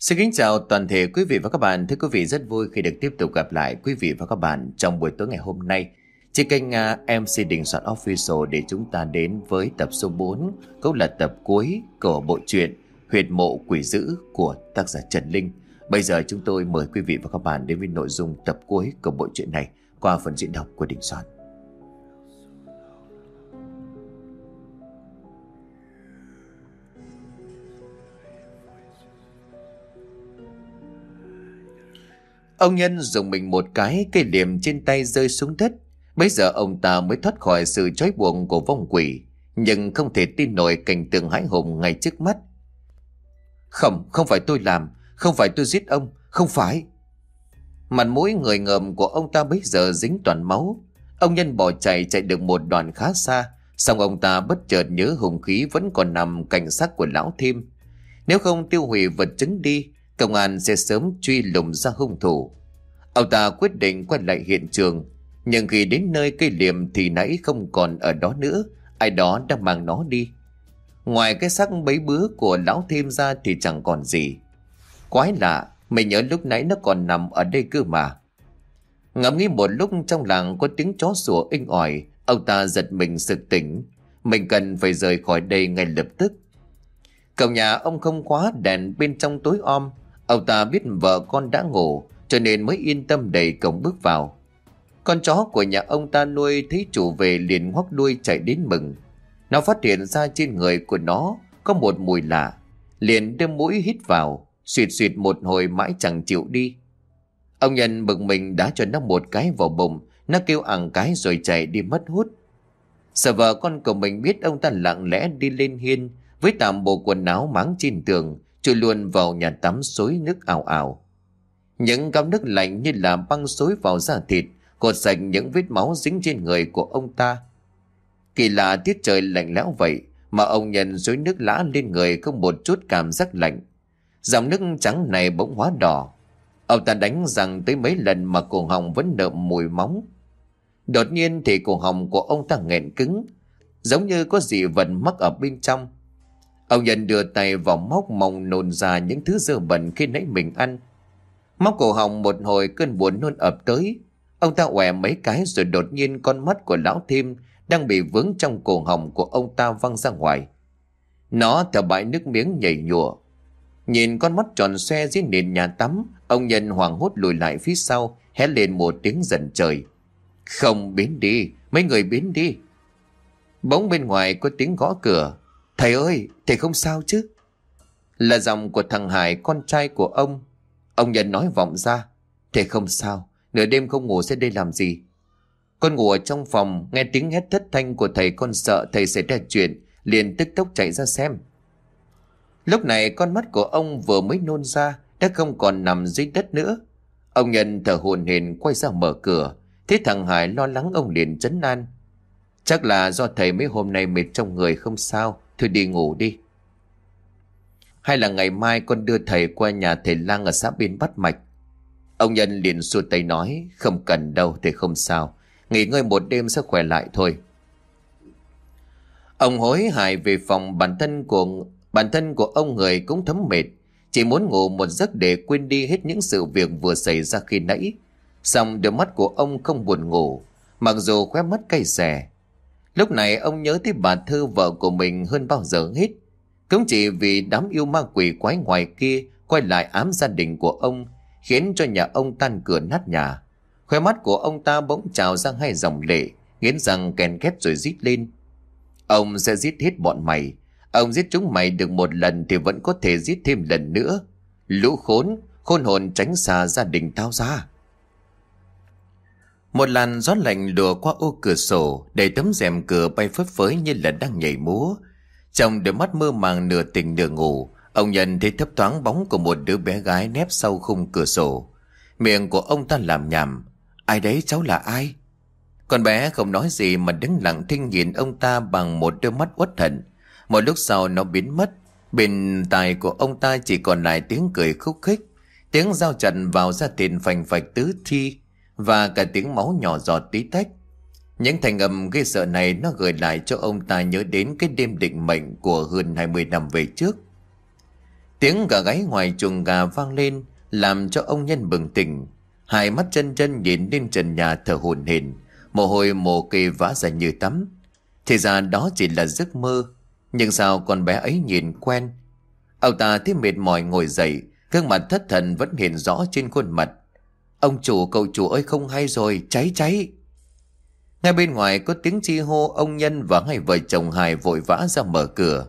Xin kính chào toàn thể quý vị và các bạn. Thưa quý vị, rất vui khi được tiếp tục gặp lại quý vị và các bạn trong buổi tối ngày hôm nay trên kênh à, MC Đình Soạn Official để chúng ta đến với tập số 4 cũng là tập cuối của bộ truyện Huyệt mộ quỷ dữ của tác giả Trần Linh. Bây giờ chúng tôi mời quý vị và các bạn đến với nội dung tập cuối của bộ truyện này qua phần diễn đọc của Đình Soạn. Ông Nhân dùng mình một cái cây liềm trên tay rơi xuống đất. Bây giờ ông ta mới thoát khỏi sự trói buộc của vong quỷ. Nhưng không thể tin nổi cảnh tượng hãi hùng ngay trước mắt. Không, không phải tôi làm. Không phải tôi giết ông. Không phải. Mặt mũi người ngợm của ông ta bây giờ dính toàn máu. Ông Nhân bỏ chạy chạy được một đoạn khá xa. Xong ông ta bất chợt nhớ hùng khí vẫn còn nằm cạnh xác của lão thêm. Nếu không tiêu hủy vật chứng đi Công an sẽ sớm truy lùng ra hung thủ. Ông ta quyết định quay lại hiện trường. Nhưng khi đến nơi cây liềm thì nãy không còn ở đó nữa. Ai đó đã mang nó đi. Ngoài cái xác bấy bứa của lão thêm ra thì chẳng còn gì. Quái lạ, Mình nhớ lúc nãy nó còn nằm ở đây cơ mà. Ngẫm nghĩ một lúc trong làng có tiếng chó sủa inh ỏi. Ông ta giật mình sực tỉnh. Mình cần phải rời khỏi đây ngay lập tức. Cổng nhà ông không khóa đèn bên trong tối om. Ông ta biết vợ con đã ngủ cho nên mới yên tâm đẩy cổng bước vào. Con chó của nhà ông ta nuôi thấy chủ về liền ngoắc đuôi chạy đến mừng. Nó phát hiện ra trên người của nó có một mùi lạ. Liền đưa mũi hít vào, Xuyệt xuyệt một hồi mãi chẳng chịu đi. Ông nhân bực mình đã cho nó một cái vào bụng, nó kêu ẳng cái rồi chạy đi mất hút. Sợ vợ con của mình biết ông ta lặng lẽ đi lên hiên với tạm bộ quần áo máng trên tường, chui luôn vào nhà tắm xối nước ảo ảo. Những gáo nước lạnh như là băng xối vào da thịt, cột sạch những vết máu dính trên người của ông ta. Kỳ lạ tiết trời lạnh lẽo vậy, mà ông nhận xối nước lã lên người không một chút cảm giác lạnh. Dòng nước trắng này bỗng hóa đỏ. Ông ta đánh rằng tới mấy lần mà cổ họng vẫn đượm mùi móng. Đột nhiên thì cổ họng của ông ta nghẹn cứng, giống như có gì vật mắc ở bên trong. Ông nhân đưa tay vào móc mong nôn ra những thứ dơ bẩn khi nãy mình ăn. Móc cổ họng một hồi cơn buồn nôn ập tới. Ông ta quẹ mấy cái rồi đột nhiên con mắt của lão thêm đang bị vướng trong cổ họng của ông ta văng ra ngoài. Nó thở bãi nước miếng nhảy nhụa. Nhìn con mắt tròn xoe dưới nền nhà tắm, ông nhân hoảng hốt lùi lại phía sau, hét lên một tiếng dần trời. Không biến đi, mấy người biến đi. Bỗng bên ngoài có tiếng gõ cửa, Thầy ơi, thầy không sao chứ? Là giọng của thằng Hải, con trai của ông. Ông nhận nói vọng ra. Thầy không sao, nửa đêm không ngủ sẽ đây làm gì? Con ngủ ở trong phòng, nghe tiếng hét thất thanh của thầy con sợ thầy sẽ ra chuyện, liền tức tốc chạy ra xem. Lúc này con mắt của ông vừa mới nôn ra, đã không còn nằm dưới đất nữa. Ông nhận thở hồn hển quay ra mở cửa, thấy thằng Hải lo lắng ông liền chấn an. Chắc là do thầy mấy hôm nay mệt trong người không sao, Thôi đi ngủ đi. Hay là ngày mai con đưa thầy qua nhà thầy lang ở xã bên Bắt Mạch. Ông Nhân liền xua tay nói, không cần đâu, thầy không sao. Nghỉ ngơi một đêm sẽ khỏe lại thôi. Ông hối hại về phòng bản thân của bản thân của ông người cũng thấm mệt. Chỉ muốn ngủ một giấc để quên đi hết những sự việc vừa xảy ra khi nãy. Xong đôi mắt của ông không buồn ngủ, mặc dù khóe mắt cay xè. Lúc này ông nhớ tới bà Thư vợ của mình hơn bao giờ hết. Cũng chỉ vì đám yêu ma quỷ quái ngoài kia quay lại ám gia đình của ông, khiến cho nhà ông tan cửa nát nhà. Khoe mắt của ông ta bỗng trào ra hai dòng lệ, nghiến răng kèn két rồi rít lên. Ông sẽ giết hết bọn mày. Ông giết chúng mày được một lần thì vẫn có thể giết thêm lần nữa. Lũ khốn, khôn hồn tránh xa gia đình tao ra. Một làn gió lạnh lùa qua ô cửa sổ, để tấm rèm cửa bay phất phới như là đang nhảy múa. Trong đôi mắt mơ màng nửa tỉnh nửa ngủ, ông nhận thấy thấp thoáng bóng của một đứa bé gái nép sau khung cửa sổ. Miệng của ông ta làm nhảm. Ai đấy cháu là ai? Con bé không nói gì mà đứng lặng thinh nhìn ông ta bằng một đôi mắt uất hận. Một lúc sau nó biến mất. Bên tai của ông ta chỉ còn lại tiếng cười khúc khích. Tiếng dao trận vào ra tiền phành phạch tứ thi và cả tiếng máu nhỏ giọt tí tách. Những thành âm ghê sợ này nó gửi lại cho ông ta nhớ đến cái đêm định mệnh của hơn 20 năm về trước. Tiếng gà gáy ngoài chuồng gà vang lên, Làm cho ông nhân bừng tỉnh Hai mắt chân chân nhìn lên trần nhà thở hồn hển Mồ hôi mồ kê vã ra như tắm Thì ra đó chỉ là giấc mơ, Nhưng sao con bé ấy nhìn quen Ông ta thấy mệt mỏi ngồi dậy, Gương mặt thất thần vẫn hiện rõ trên khuôn mặt Ông chủ cậu chủ ơi, không hay rồi, Cháy cháy. Ngay bên ngoài có tiếng chi hô, Ông Nhân và hai vợ chồng Hải vội vã ra mở cửa.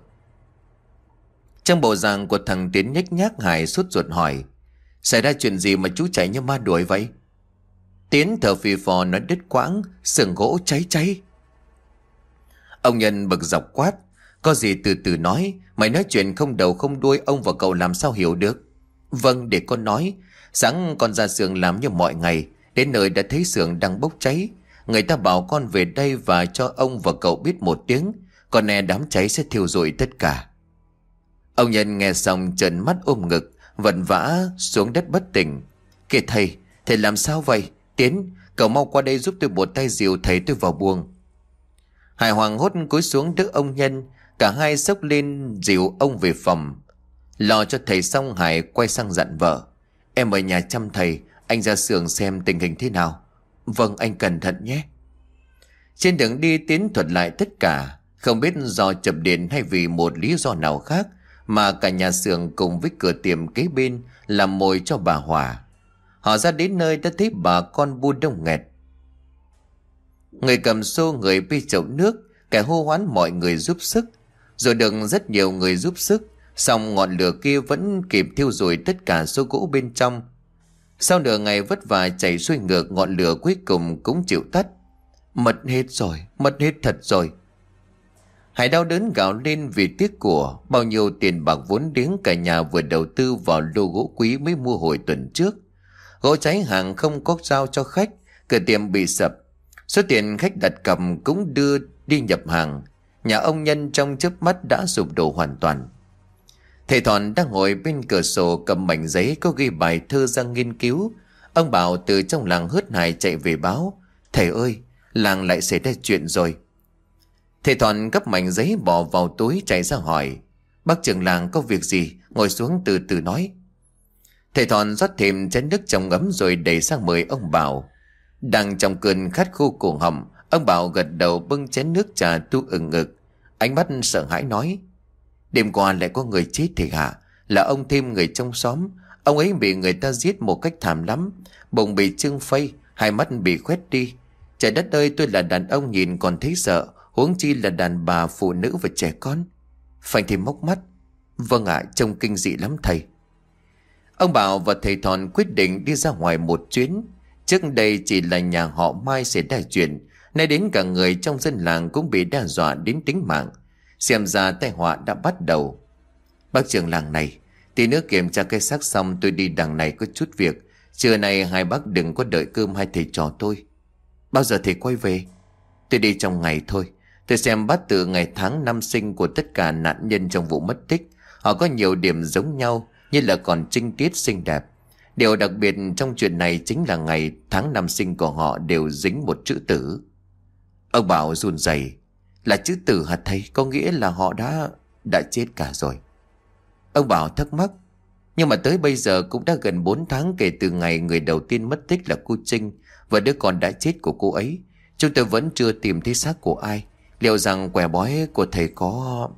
Trong bộ dạng của thằng Tiến nhếch nhác, Hải suốt ruột hỏi, Xảy ra chuyện gì mà chú chạy như ma đuổi vậy? Tiến thở phì phò nói, đứt quãng Sườn gỗ cháy cháy. Ông Nhân bực dọc quát, Có gì từ từ nói, Mày nói chuyện không đầu không đuôi, Ông và cậu làm sao hiểu được? Vâng để con nói. Sáng con ra xưởng làm như mọi ngày, Đến nơi đã thấy xưởng đang bốc cháy. Người ta bảo con về đây và cho ông và cậu biết một tiếng con e đám cháy sẽ thiêu rụi tất cả. Ông Nhân nghe xong trần mắt ôm ngực Vận vã xuống đất bất tỉnh. Kìa thầy Thầy làm sao vậy? Tiến, Cậu mau qua đây giúp tôi một tay dìu thầy tôi vào buồng. Hải Hoàng hốt cúi xuống đỡ ông Nhân, Cả hai sốc lên dìu ông về phòng. Lo cho thầy xong, Hải quay sang dặn vợ. Em ở nhà chăm thầy, Anh ra xưởng xem tình hình thế nào. Vâng anh cẩn thận nhé. Trên đường đi Tiến thuật lại tất cả, Không biết do chập điện hay vì một lý do nào khác, Mà cả nhà xưởng cùng với cửa tiệm kế bên Làm mồi cho bà Hòa. Họ ra đến nơi đã thấy bà con bu đông nghẹt. Người cầm xô, người bê chậu nước, Kẻ hô hoán mọi người giúp sức. Rồi được rất nhiều người giúp sức. Xong ngọn lửa kia vẫn kịp thiêu rụi tất cả số gỗ bên trong. Sau nửa ngày vất vả chảy xuôi ngược ngọn lửa cuối cùng cũng chịu tắt. Mất hết rồi, mất hết thật rồi. Hải đau đớn gạo lên vì tiếc của Bao nhiêu tiền bạc vốn liếng cả nhà vừa đầu tư vào lô gỗ quý mới mua hồi tuần trước. Gỗ cháy hàng không có giao cho khách Cửa tiệm bị sập. Số tiền khách đặt cầm cũng đưa đi nhập hàng. Nhà ông Nhân trong chớp mắt đã sụp đổ hoàn toàn. Thầy Thọn đang ngồi bên cửa sổ cầm mảnh giấy có ghi bài thơ ra nghiên cứu. Ông Bảo từ trong làng hớt hải chạy về báo. Thầy ơi, làng lại xảy ra chuyện rồi. Thầy Thọn gấp mảnh giấy bỏ vào túi chạy ra hỏi. Bác trưởng làng có việc gì? Ngồi xuống từ từ nói. Thầy Thọn rót thêm chén nước trong ấm rồi đẩy sang mời ông Bảo. Đang trong cơn khát khô cổ họng, ông Bảo gật đầu bưng chén nước trà tu ừng ngực. Ánh mắt sợ hãi nói. Đêm qua lại có người chết thì hả Là ông thêm người trong xóm. Ông ấy bị người ta giết một cách thảm lắm, Bụng bị trưng phây, Hai mắt bị khoét đi. Trời đất ơi, tôi là đàn ông nhìn còn thấy sợ, Huống chi là đàn bà, phụ nữ và trẻ con. Phanh thì móc mắt. Vâng ạ, trông kinh dị lắm thầy. Ông Bảo và thầy Thòn quyết định đi ra ngoài một chuyến. Trước đây chỉ là nhà họ Mai sẽ đại chuyện, Nay đến cả người trong dân làng cũng bị đe dọa đến tính mạng. Xem ra tai họa đã bắt đầu. Bác trưởng làng này, Tí nữa kiểm tra cái xác xong tôi đi đằng này có chút việc. Trưa nay hai bác đừng có đợi cơm hai thầy trò tôi. Bao giờ thầy quay về? Tôi đi trong ngày thôi. Tôi xem bắt tự ngày tháng năm sinh của tất cả nạn nhân trong vụ mất tích. Họ có nhiều điểm giống nhau, Như là còn trinh tiết xinh đẹp. Điều đặc biệt trong chuyện này chính là ngày tháng năm sinh của họ đều dính một chữ tử. Ông Bảo run rẩy là chữ tử hả thầy? Có nghĩa là họ đã đã chết cả rồi. Ông Bảo thắc mắc. Nhưng mà tới bây giờ cũng đã gần 4 tháng Kể từ ngày người đầu tiên mất tích là cô Trinh Và đứa con đã chết của cô ấy. Chúng tôi vẫn chưa tìm thấy xác của ai. Liệu rằng quẻ bói của thầy có...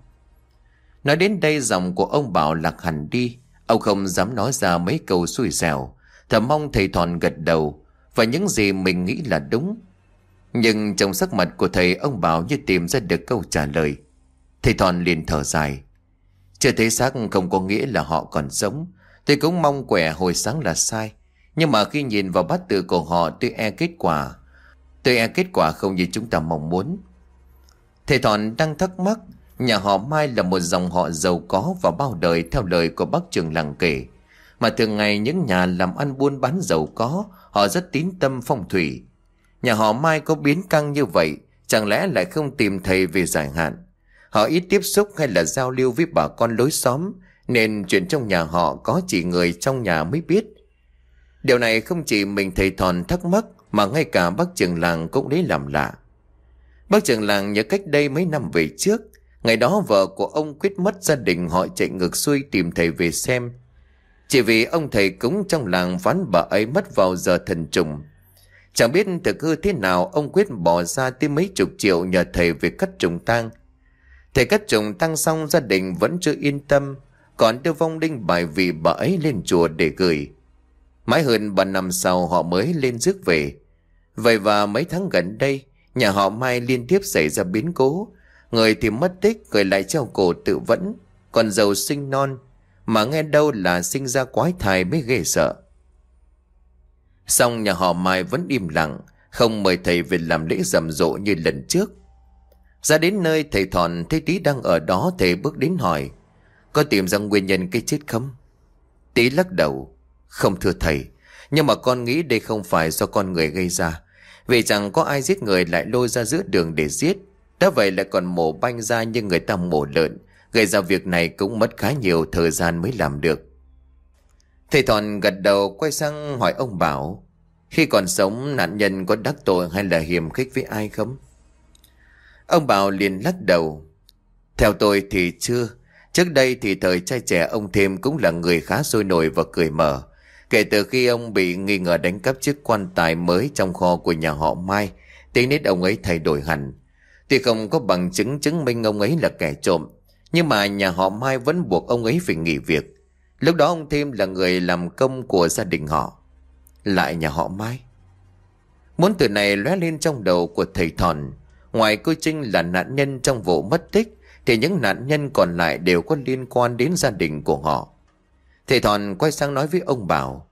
Nói đến đây dòng của ông Bảo lạc hẳn đi. Ông không dám nói ra mấy câu xui xẻo. Thầm mong thầy Thòn gật đầu. Và những gì mình nghĩ là đúng nhưng trong sắc mặt của thầy ông Bảo như tìm ra được câu trả lời. Thầy Thòn liền thở dài. Chưa thấy xác không có nghĩa là họ còn sống. Tôi cũng mong quẻ hồi sáng là sai. Nhưng mà khi nhìn vào bát tự của họ tôi e kết quả. Tôi e kết quả không như chúng ta mong muốn. Thầy Thòn đang thắc mắc. Nhà họ Mai là một dòng họ giàu có và bao đời theo lời của bác trường làng kể. Mà thường ngày những nhà làm ăn buôn bán giàu có, họ rất tín tâm phong thủy. Nhà họ Mai có biến căng như vậy, Chẳng lẽ lại không tìm thầy về giải hạn Họ ít tiếp xúc hay là giao lưu với bà con lối xóm, Nên chuyện trong nhà họ có chỉ người trong nhà mới biết Điều này không chỉ mình thầy Thòn thắc mắc, Mà ngay cả bác trường làng cũng lấy làm lạ Bác trường làng nhớ cách đây mấy năm về trước, Ngày đó vợ của ông quyết mất gia đình, họ chạy ngược xuôi tìm thầy về xem. Chỉ vì ông thầy cúng trong làng phán bà ấy mất vào giờ thần trùng. Chẳng biết thực hư thế nào ông quyết bỏ ra tới mấy chục triệu nhờ thầy về cắt trùng tang. Thầy cắt trùng tang xong gia đình vẫn chưa yên tâm, còn đưa vong linh bài vị bà ấy lên chùa để gửi. Mãi hơn ba năm sau họ mới lên rước về. Vậy và mấy tháng gần đây, nhà họ Mai liên tiếp xảy ra biến cố. Người thì mất tích, người lại treo cổ tự vẫn, còn giàu sinh non, mà nghe đâu là sinh ra quái thai mới ghê sợ. Xong nhà họ Mai vẫn im lặng, không mời thầy về làm lễ rầm rộ như lần trước. Ra đến nơi thầy Thòn thấy Tí đang ở đó thầy bước đến hỏi, có tìm ra nguyên nhân cái chết không? Tí lắc đầu, không thưa thầy, nhưng mà con nghĩ đây không phải do con người gây ra. Vì chẳng có ai giết người lại lôi ra giữa đường để giết. Đã vậy lại còn mổ banh ra như người ta mổ lợn. Gây ra việc này cũng mất khá nhiều thời gian mới làm được. Thầy Thòn gật đầu quay sang hỏi ông Bảo. Khi còn sống nạn nhân có đắc tội hay là hiềm khích với ai không? Ông Bảo liền lắc đầu. Theo tôi thì chưa. Trước đây thì thời trai trẻ ông Thêm cũng là người khá sôi nổi và cười mở. Kể từ khi ông bị nghi ngờ đánh cắp chiếc quan tài mới trong kho của nhà họ Mai, tiếng nết ông ấy thay đổi hẳn. Tuy không có bằng chứng chứng minh ông ấy là kẻ trộm, nhưng mà nhà họ Mai vẫn buộc ông ấy phải nghỉ việc. Lúc đó ông Thêm là người làm công của gia đình họ. Lại nhà họ Mai. Muốn từ này lóe lên trong đầu của thầy Thòn. Ngoài cô Trinh là nạn nhân trong vụ mất tích, thì những nạn nhân còn lại đều có liên quan đến gia đình của họ. Thầy Thòn quay sang nói với ông Bảo.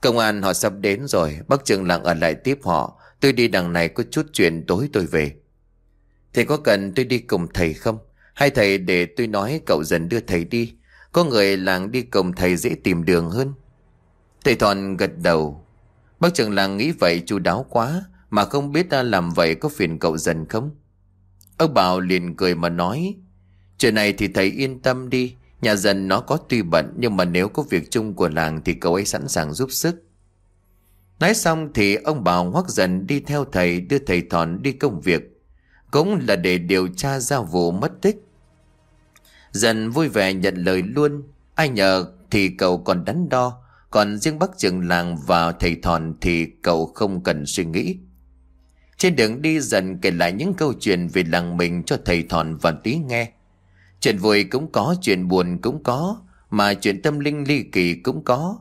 Công an họ sắp đến rồi, bác trường lặng ở lại tiếp họ. Tôi đi đằng này có chút chuyện tối tôi về. Thầy có cần tôi đi cùng thầy không? Hay thầy để tôi nói cậu dần đưa thầy đi. Có người làng đi cùng thầy dễ tìm đường hơn. Thầy Thòn gật đầu. Bác trưởng làng nghĩ vậy chu đáo quá. Mà không biết ta làm vậy có phiền cậu dần không? Ông Bảo liền cười mà nói. Chuyện này thì thầy yên tâm đi. Nhà dân nó có tuy bận, nhưng mà nếu có việc chung của làng thì cậu ấy sẵn sàng giúp sức. Nói xong thì ông Bảo hoắc dần đi theo thầy, đưa thầy Thòn đi công việc. Cũng là để điều tra ra vụ mất tích. Dần vui vẻ nhận lời luôn. Ai nhờ thì cậu còn đắn đo. Còn riêng bác trưởng làng và thầy Thòn thì cậu không cần suy nghĩ. Trên đường đi dần kể lại những câu chuyện về làng mình cho thầy Thòn và tí nghe. Chuyện vui cũng có, chuyện buồn cũng có, mà chuyện tâm linh ly kỳ cũng có.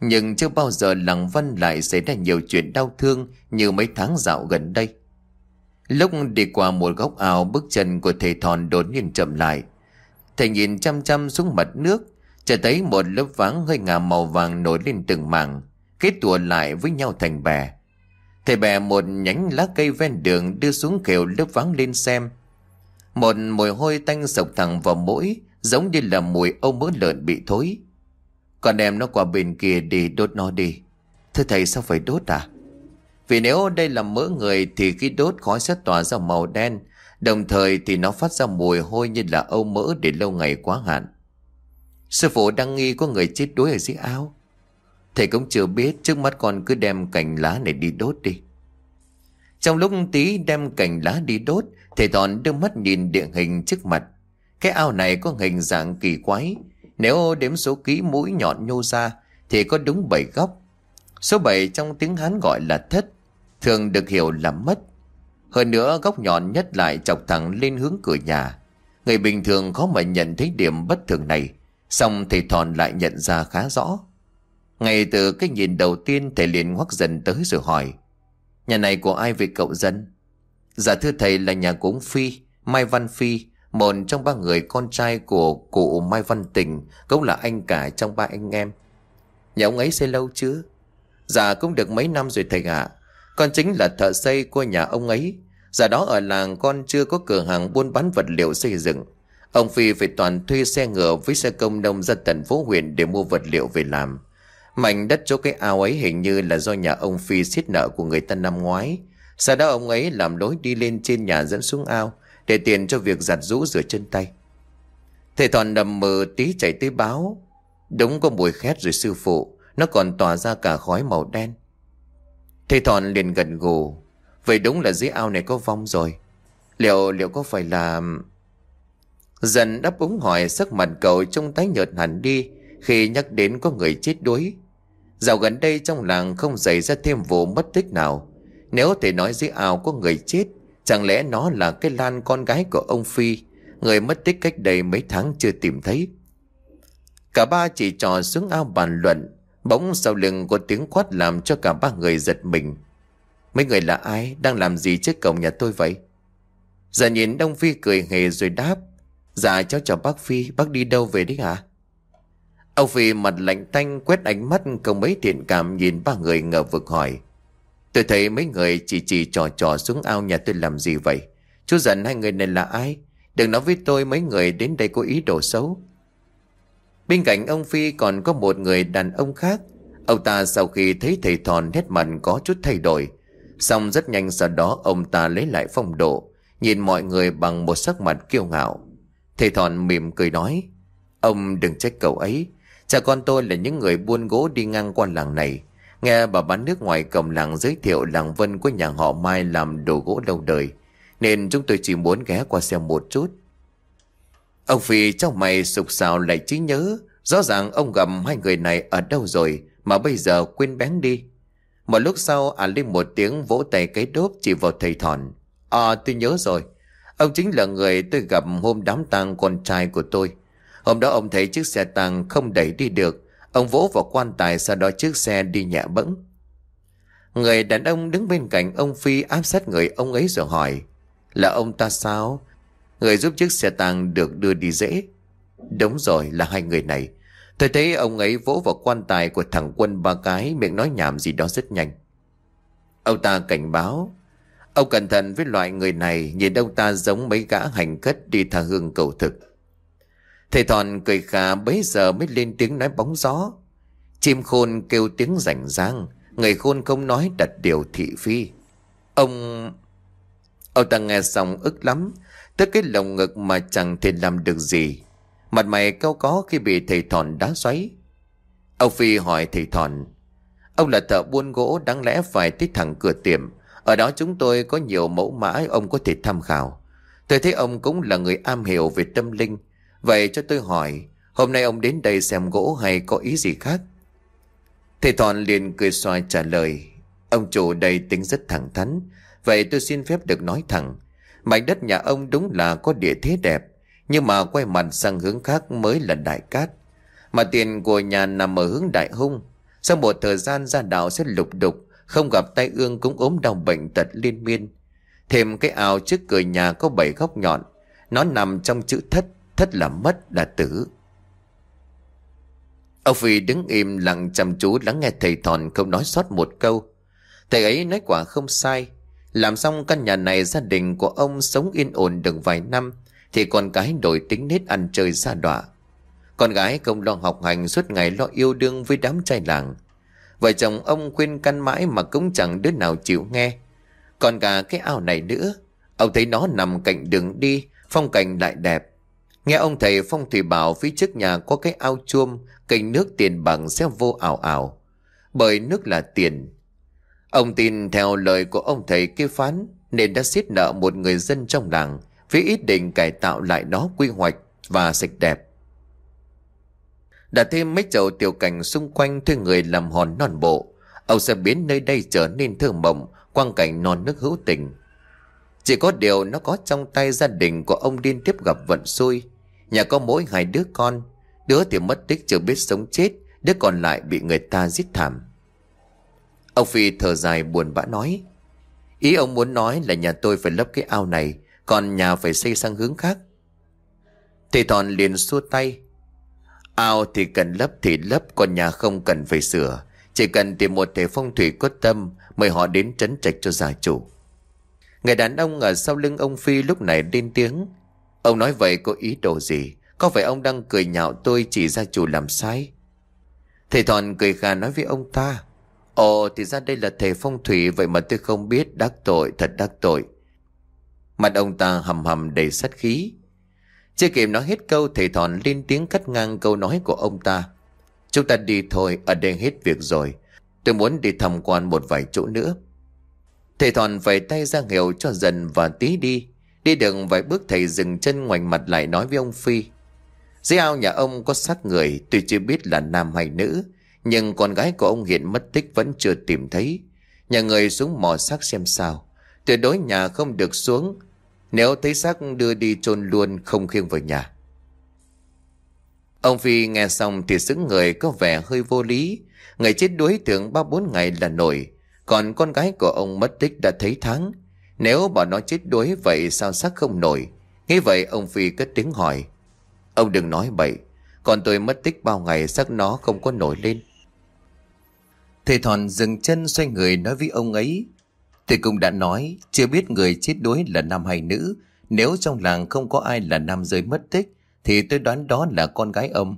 Nhưng chưa bao giờ làng văn lại xảy ra nhiều chuyện đau thương như mấy tháng dạo gần đây. Lúc đi qua một góc ao bước chân của thầy Thòn đột nhiên chậm lại. Thầy nhìn chăm chăm xuống mặt nước, chờ thấy một lớp váng hơi ngả màu vàng nổi lên từng mảng, kết tùa lại với nhau thành bè. Thầy bè một nhánh lá cây ven đường đưa xuống kiểu lớp váng lên xem. Một mùi hôi tanh sộc thẳng vào mũi, giống như là mùi âu mỡ lợn bị thối. Còn em nó qua bên kia đi đốt nó đi. Thưa thầy sao phải đốt à? Vì nếu đây là mỡ người thì khi đốt khói sẽ tỏa ra màu đen, đồng thời thì nó phát ra mùi hôi như là âu mỡ để lâu ngày quá hạn. Sư phụ đang nghi có người chết đuối ở dưới áo. Thầy cũng chưa biết trước mắt con cứ đem cành lá này đi đốt đi. Trong lúc tí đem cành lá đi đốt Thầy Thọn đưa mắt nhìn địa hình trước mặt. Cái ao này có hình dạng kỳ quái. Nếu đếm số ký mũi nhọn nhô ra thì có đúng 7 góc. Số 7 trong tiếng Hán gọi là thất, thường được hiểu là mất. Hơn nữa góc nhọn nhất lại chọc thẳng lên hướng cửa nhà. Người bình thường khó mà nhận thấy điểm bất thường này, song thầy thòn lại nhận ra khá rõ. Ngay từ cái nhìn đầu tiên thầy liền ngoắc dần tới rồi hỏi. Nhà này của ai vậy cậu dân? Dạ thưa thầy là nhà của ông Phi, Mai Văn Phi, một trong ba người con trai của cụ Mai Văn Tình, cũng là anh cả trong ba anh em. Nhà ông ấy xây lâu chưa? Dạ cũng được mấy năm rồi thầy ạ. Con chính là thợ xây của nhà ông ấy. Giờ đó ở làng con chưa có cửa hàng buôn bán vật liệu xây dựng. Ông Phi phải toàn thuê xe ngựa với xe công nông ra tận phố huyện để mua vật liệu về làm. Mảnh đất chỗ cái ao ấy hình như là do nhà ông Phi xiết nợ của người ta năm ngoái. Sau đó ông ấy làm lối đi lên trên nhà dẫn xuống ao Để tiền cho việc giặt rũ rửa chân tay Thầy Toàn nằm mờ tí chạy tới báo, Đúng có mùi khét rồi sư phụ, Nó còn tỏa ra cả khói màu đen Thầy Toàn liền gần gù Vậy đúng là dưới ao này có vong rồi Liệu liệu có phải là Dần đáp ứng hỏi sắc mặt cậu trông tái nhợt hẳn đi khi nhắc đến có người chết đuối. Dạo gần đây trong làng không xảy ra thêm vụ mất tích nào. Nếu thể nói dưới ao có người chết, chẳng lẽ nó là cái Lan con gái của ông Phi, người mất tích cách đây mấy tháng chưa tìm thấy. Cả ba chỉ trò xuống ao bàn luận, bỗng sau lưng có tiếng quát làm cho cả ba người giật mình. Mấy người là ai, đang làm gì trước cổng nhà tôi vậy? Giờ nhìn Đông Phi cười hề rồi đáp. Dạ cháu chào bác Phi, bác đi đâu về đấy hả? Ông Phi mặt lạnh tanh quét ánh mắt không mấy thiện cảm nhìn ba người ngờ vực hỏi. Tôi thấy mấy người chỉ chỉ trò trò xuống ao nhà tôi làm gì vậy? Chú giận hai người này là ai? Đừng nói với tôi mấy người đến đây có ý đồ xấu. Bên cạnh ông Phi còn có một người đàn ông khác. Ông ta sau khi thấy thầy thòn nét mặt có chút thay đổi. Xong rất nhanh sau đó, ông ta lấy lại phong độ. Nhìn mọi người bằng một sắc mặt kiêu ngạo. Thầy thòn mỉm cười nói. Ông đừng trách cậu ấy. Cha con tôi là những người buôn gỗ đi ngang qua làng này. Nghe bà bán nước ngoài cầm làng giới thiệu làng Vân của nhà họ Mai làm đồ gỗ lâu đời. Nên chúng tôi chỉ muốn ghé qua xem một chút. Ông Phi trong mày sục sào lại trí nhớ. Rõ ràng ông gặp hai người này ở đâu rồi, mà bây giờ quên bén đi. Một lúc sau à lên một tiếng vỗ tay cái đốp chỉ vào thầy thòn. À tôi nhớ rồi. Ông chính là người tôi gặp hôm đám tang con trai của tôi. Hôm đó ông thấy chiếc xe tang không đẩy đi được. Ông vỗ vào quan tài, sau đó chiếc xe đi nhẹ bẫng. Người đàn ông đứng bên cạnh ông Phi áp sát người ông ấy rồi hỏi. Là ông ta sao? Người giúp chiếc xe tang được đưa đi dễ. Đúng rồi, là hai người này. Tôi thấy ông ấy vỗ vào quan tài của thằng quân ba cái miệng nói nhảm gì đó rất nhanh. Ông ta cảnh báo. Ông cẩn thận với loại người này nhìn ông ta giống mấy gã hành khất đi tha hương cầu thực. Thầy Thòn cười khà bấy giờ mới lên tiếng nói bóng gió. Chim khôn kêu tiếng rảnh rang, người khôn không nói đặt điều thị phi. Ông... Ông ta nghe xong ức lắm, tức cái lồng ngực mà chẳng thể làm được gì. Mặt mày cao có khi bị thầy Thòn đá xoáy. Ông Phi hỏi thầy Thòn, ông là thợ buôn gỗ đáng lẽ phải tới thẳng cửa tiệm. Ở đó chúng tôi có nhiều mẫu mã ông có thể tham khảo. Tôi thấy ông cũng là người am hiểu về tâm linh, Vậy cho tôi hỏi, hôm nay ông đến đây xem gỗ hay có ý gì khác? Thầy thòn liền cười xoa trả lời, ông chủ đây tính rất thẳng thắn, vậy tôi xin phép được nói thẳng. Mảnh đất nhà ông đúng là có địa thế đẹp, nhưng mà quay mặt sang hướng khác mới là đại cát. Mà tiền của nhà nằm ở hướng đại hung. Sau một thời gian ra đạo sẽ lục đục, không gặp tay ương cũng ốm đau bệnh tật liên miên. Thêm cái ao trước cửa nhà có bảy góc nhọn, nó nằm trong chữ thất, thất là mất là tử. Ông Phi đứng im lặng chăm chú lắng nghe thầy thòn không nói sót một câu. Thầy ấy nói quả không sai. Làm xong căn nhà này gia đình của ông sống yên ổn được vài năm thì con cái đổi tính nết ăn chơi xa đọa. Con gái không lo học hành suốt ngày lo yêu đương với đám trai làng. Vợ chồng ông khuyên căn mãi mà cũng chẳng đứa nào chịu nghe. Còn cả cái ao này nữa, ông thấy nó nằm cạnh đường đi, phong cảnh lại đẹp. Nghe ông thầy phong thủy bảo phía trước nhà có cái ao chuông, kênh nước tiền bằng sẽ vô ảo ảo. Bởi nước là tiền. Ông tin theo lời của ông thầy kia phán nên đã xiết nợ một người dân trong làng với ý định cải tạo lại nó quy hoạch và sạch đẹp. Đã thêm mấy chậu tiểu cảnh xung quanh thuê người làm hòn non bộ. Ông sẽ biến nơi đây trở nên thơ mộng, quang cảnh non nước hữu tình. Chỉ có điều nó có trong tay gia đình của ông liên tiếp gặp vận xui. Nhà có mỗi hai đứa con Đứa thì mất tích chưa biết sống chết Đứa còn lại bị người ta giết thảm Ông Phi thở dài buồn bã nói Ý ông muốn nói là nhà tôi phải lấp cái ao này còn nhà phải xây sang hướng khác Thầy Thòn liền xua tay Ao thì cần lấp thì lấp, Còn nhà không cần phải sửa Chỉ cần tìm một thể phong thủy có tâm, Mời họ đến trấn trạch cho gia chủ Người đàn ông ở sau lưng ông Phi lúc này lên tiếng Ông nói vậy có ý đồ gì? Có phải ông đang cười nhạo tôi chỉ ra chủ làm sai? Thầy Thọn cười khà nói với ông ta. Ồ, thì ra đây là thầy phong thủy, vậy mà tôi không biết đắc tội, thật đắc tội. Mặt ông ta hầm hầm đầy sát khí. Chưa kịp nói hết câu thầy Thọn lên tiếng cắt ngang câu nói của ông ta. Chúng ta đi thôi, ở đây hết việc rồi. Tôi muốn đi tham quan một vài chỗ nữa. Thầy Thọn vẩy tay ra hiệu cho dần và tí đi. Đi đường vài bước thầy dừng chân ngoảnh mặt lại nói với ông Phi. Dưới ao nhà ông có xác người tuy chưa biết là nam hay nữ. Nhưng con gái của ông hiện mất tích vẫn chưa tìm thấy. Nhà người xuống mò xác xem sao. Tuyệt đối nhà không được xuống. Nếu thấy xác đưa đi chôn luôn không khiêng vào nhà. Ông Phi nghe xong thì xứng người, có vẻ hơi vô lý. Người chết đuối thường ba bốn ngày là nổi. Còn con gái của ông mất tích đã thấy tháng. Nếu bảo nó chết đuối vậy sao xác không nổi? Nghe vậy ông Phi cất tiếng hỏi. Ông đừng nói bậy. Còn tôi mất tích bao ngày xác nó không có nổi lên. Thầy Thòn dừng chân xoay người nói với ông ấy. Thầy cũng đã nói, chưa biết người chết đuối là nam hay nữ. Nếu trong làng không có ai là nam giới mất tích, thì tôi đoán đó là con gái âm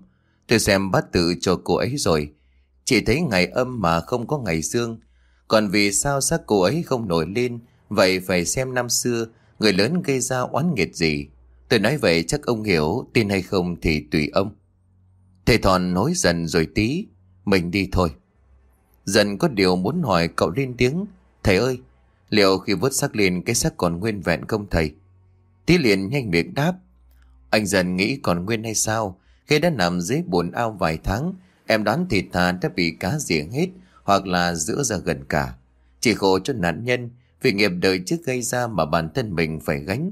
Tôi xem bát tự cho cô ấy rồi. Chỉ thấy ngày âm mà không có ngày dương. Còn vì sao xác cô ấy không nổi lên, vậy phải xem năm xưa, người lớn gây ra oán nghiệt gì. Tôi nói vậy chắc ông hiểu, tin hay không thì tùy ông. Thầy Thòn nói dần rồi tí, mình đi thôi. Dần có điều muốn hỏi cậu lên tiếng, thầy ơi, liệu khi vớt xác lên cái xác còn nguyên vẹn không thầy? Tí liền nhanh miệng đáp, anh dần nghĩ còn nguyên hay sao? Khi đã nằm dưới bồn ao vài tháng, em đoán thịt thà đã bị cá rỉa hết hoặc là giữa ra gần cả. Chỉ khổ cho nạn nhân vì nghiệp đời trước gây ra mà bản thân mình phải gánh.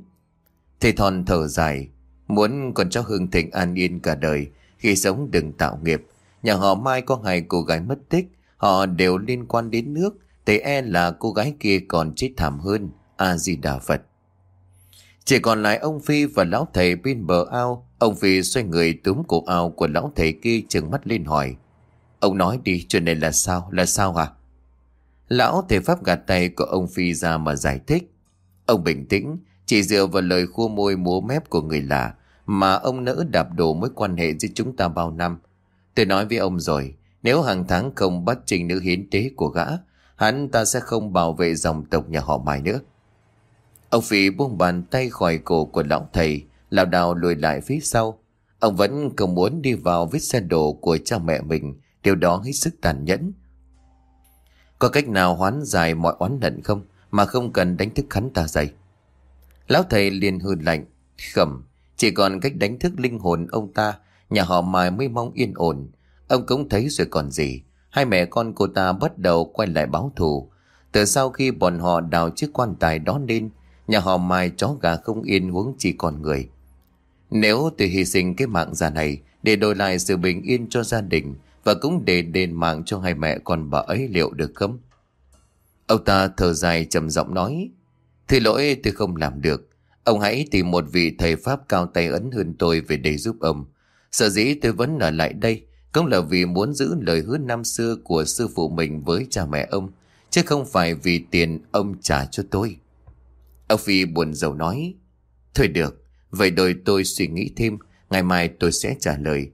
Thầy Thòn thở dài, muốn còn cho hương thịnh an yên cả đời, khi sống đừng tạo nghiệp. Nhà họ Mai có hai cô gái mất tích, họ đều liên quan đến nước, thì e là cô gái kia còn chết thảm hơn, A-di-đà Phật. Chỉ còn lại ông Phi và lão thầy bên bờ ao. Ông Phi xoay người túm cổ ao của lão thầy kia trừng mắt lên hỏi. Ông nói đi chuyện này là sao, là sao hả? Lão thầy Pháp gạt tay của ông Phi ra mà giải thích. Ông bình tĩnh, chỉ dựa vào lời khua môi múa mép của người lạ mà ông nỡ đạp đổ mối quan hệ giữa chúng ta bao năm. Tôi nói với ông rồi, nếu hàng tháng không bắt trình nữ hiến tế của gã, hắn ta sẽ không bảo vệ dòng tộc nhà họ Mai nữa. Ông Phi buông bàn tay khỏi cổ của lão thầy, lão đào lùi lại phía sau. Ông vẫn không muốn đi vào vết xe đổ của cha mẹ mình, điều đó hết sức tàn nhẫn. Có cách nào hoán giải mọi oán hận không, mà không cần đánh thức hắn ta dậy? Lão thầy liền hư lạnh, khẩm, chỉ còn cách đánh thức linh hồn ông ta, nhà họ Mai mới mong yên ổn. Ông cũng thấy rồi còn gì, hai mẹ con cô ta bắt đầu quay lại báo thù. Từ sau khi bọn họ đào chiếc quan tài đó lên, Nhà họ Mai chó gà không yên huống chỉ còn người. Nếu tôi hy sinh cái mạng già này để đổi lại sự bình yên cho gia đình và cũng để đền mạng cho hai mẹ con bà ấy liệu được không? Ông ta thở dài trầm giọng nói Thưa lỗi tôi không làm được Ông hãy tìm một vị thầy Pháp cao tay ấn hơn tôi về để giúp ông Sở dĩ tôi vẫn ở lại đây cũng là vì muốn giữ lời hứa năm xưa của sư phụ mình với cha mẹ ông Chứ không phải vì tiền ông trả cho tôi Ông Phi buồn rầu nói. Thôi được, vậy đời tôi suy nghĩ thêm, ngày mai tôi sẽ trả lời.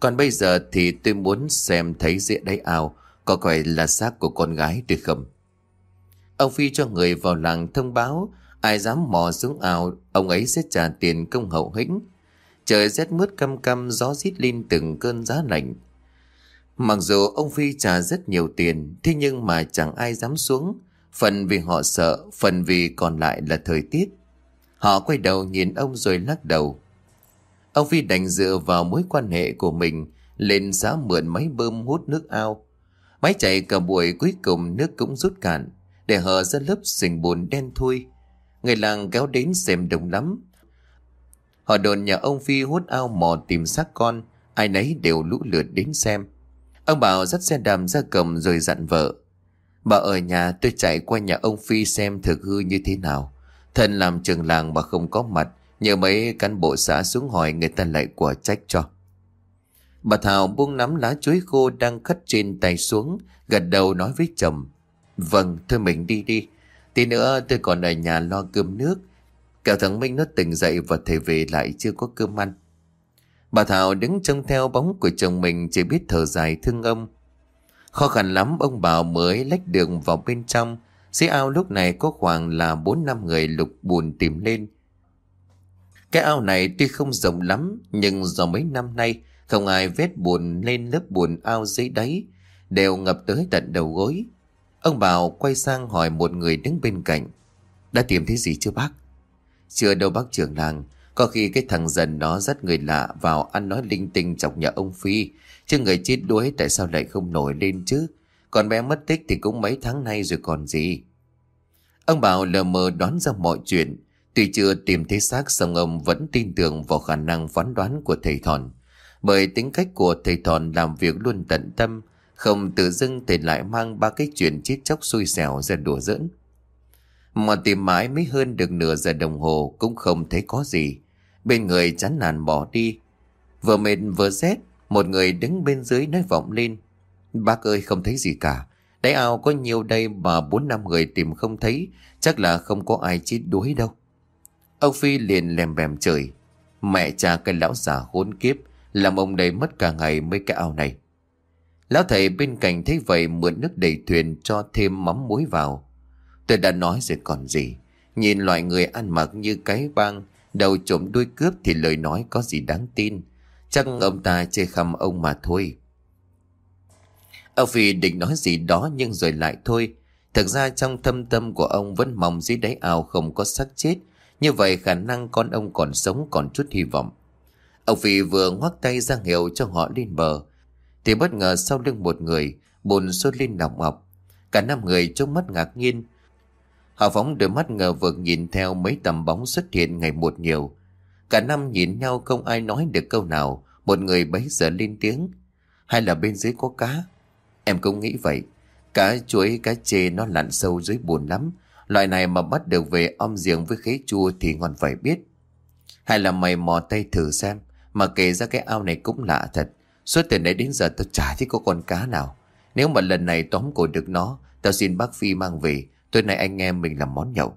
Còn bây giờ thì tôi muốn xem thấy dưới đáy ao có phải là xác của con gái tôi không. Ông Phi cho người vào làng thông báo, ai dám mò xuống ao, ông ấy sẽ trả tiền công hậu hĩnh. Trời rét mướt căm căm, gió rít lên từng cơn giá lạnh. Mặc dù ông Phi trả rất nhiều tiền, thế nhưng mà chẳng ai dám xuống, Phần vì họ sợ, phần vì còn lại là thời tiết. Họ quay đầu nhìn ông rồi lắc đầu. Ông Phi đành dựa vào mối quan hệ của mình lên xã mượn máy bơm hút nước ao. Máy chạy cả buổi cuối cùng nước cũng rút cạn để hở ra lớp sình bùn đen thui. Người làng kéo đến xem đông lắm. Họ đồn nhà ông Phi hút ao mò tìm xác con, ai nấy đều lũ lượt đến xem. Ông bảo dắt xe đàm ra cầm rồi dặn vợ. Bà ở nhà tôi chạy qua nhà ông Phi xem thực hư như thế nào. Thân làm trường làng mà không có mặt, nhờ mấy cán bộ xã xuống hỏi người ta lại quả trách cho. Bà Thảo buông nắm lá chuối khô đang cất trên tay xuống, gật đầu nói với chồng. Vâng, thôi mình đi đi. Tí nữa tôi còn ở nhà lo cơm nước. Cả thằng Minh nó tỉnh dậy và thầy về lại chưa có cơm ăn. Bà Thảo đứng trông theo bóng của chồng mình chỉ biết thở dài thương ông. Khó khăn lắm, ông Bảo mới lách đường vào bên trong. Dưới ao lúc này có khoảng là 4 năm người lục bùn tìm lên. Cái ao này tuy không rộng lắm, nhưng do mấy năm nay, không ai vết bùn lên lớp bùn ao dưới đáy, đều ngập tới tận đầu gối. Ông Bảo quay sang hỏi một người đứng bên cạnh. Đã tìm thấy gì chưa bác? Chưa đâu bác trưởng làng, Có khi cái thằng dần nó dắt người lạ vào ăn nói linh tinh chọc nhà ông Phi. Chứ người chết đuối, tại sao lại không nổi lên chứ? Còn bé mất tích thì cũng mấy tháng nay rồi còn gì? Ông Bảo lờ mờ đoán ra mọi chuyện. Tuy chưa tìm thấy xác, song ông vẫn tin tưởng vào khả năng phán đoán của thầy Thòn. Bởi tính cách của thầy Thòn làm việc luôn tận tâm, Không tự dưng thầy lại mang ba cái chuyện chết chóc xui xẻo ra đùa giỡn. Mà tìm mãi mới hơn được nửa giờ đồng hồ cũng không thấy có gì. Bên người chán nản bỏ đi. Vừa mệt vừa rét, Một người đứng bên dưới nói vọng lên. Bác ơi, không thấy gì cả. Đáy ao có nhiều đây mà bốn năm người tìm không thấy. Chắc là không có ai chết đuối đâu. Ông Phi liền lèm bèm trời Mẹ cha cái lão già khốn kiếp, Làm ông đây mất cả ngày mới cái ao này. Lão thầy bên cạnh thấy vậy Mượn nước đầy thuyền cho thêm mắm muối vào. Tôi đã nói rồi còn gì Nhìn loại người ăn mặc như cái băng Đầu trộm đuôi cướp thì lời nói có gì đáng tin Chắc ông ta chê khăm ông mà thôi Ông Phi định nói gì đó nhưng rồi lại thôi Thực ra trong thâm tâm của ông vẫn mong dưới đáy ao không có xác chết như vậy khả năng con ông còn sống còn chút hy vọng. Ông Phi vừa ngoắc tay ra hiệu cho họ lên bờ. Thì bất ngờ sau lưng một người, bồn sốt lên nọc ọc. Cả năm người trông mắt ngạc nhiên. Họ phóng đôi mắt ngờ vực nhìn theo mấy tầm bóng xuất hiện ngày một nhiều. Cả năm nhìn nhau không ai nói được câu nào. Một người bấy giờ lên tiếng. Hay là bên dưới có cá? Em cũng nghĩ vậy. Cá chuối, cá chê nó lặn sâu dưới bùn lắm. Loại này mà bắt được về om giềng với khế chua thì ngon phải biết. Hay là mày mò tay thử xem, mà kể ra cái ao này cũng lạ thật. Suốt từ nãy đến giờ tao chả thấy có con cá nào. Nếu mà lần này tóm cổ được nó, tao xin bác Phi mang về, tối nay anh em mình làm món nhậu.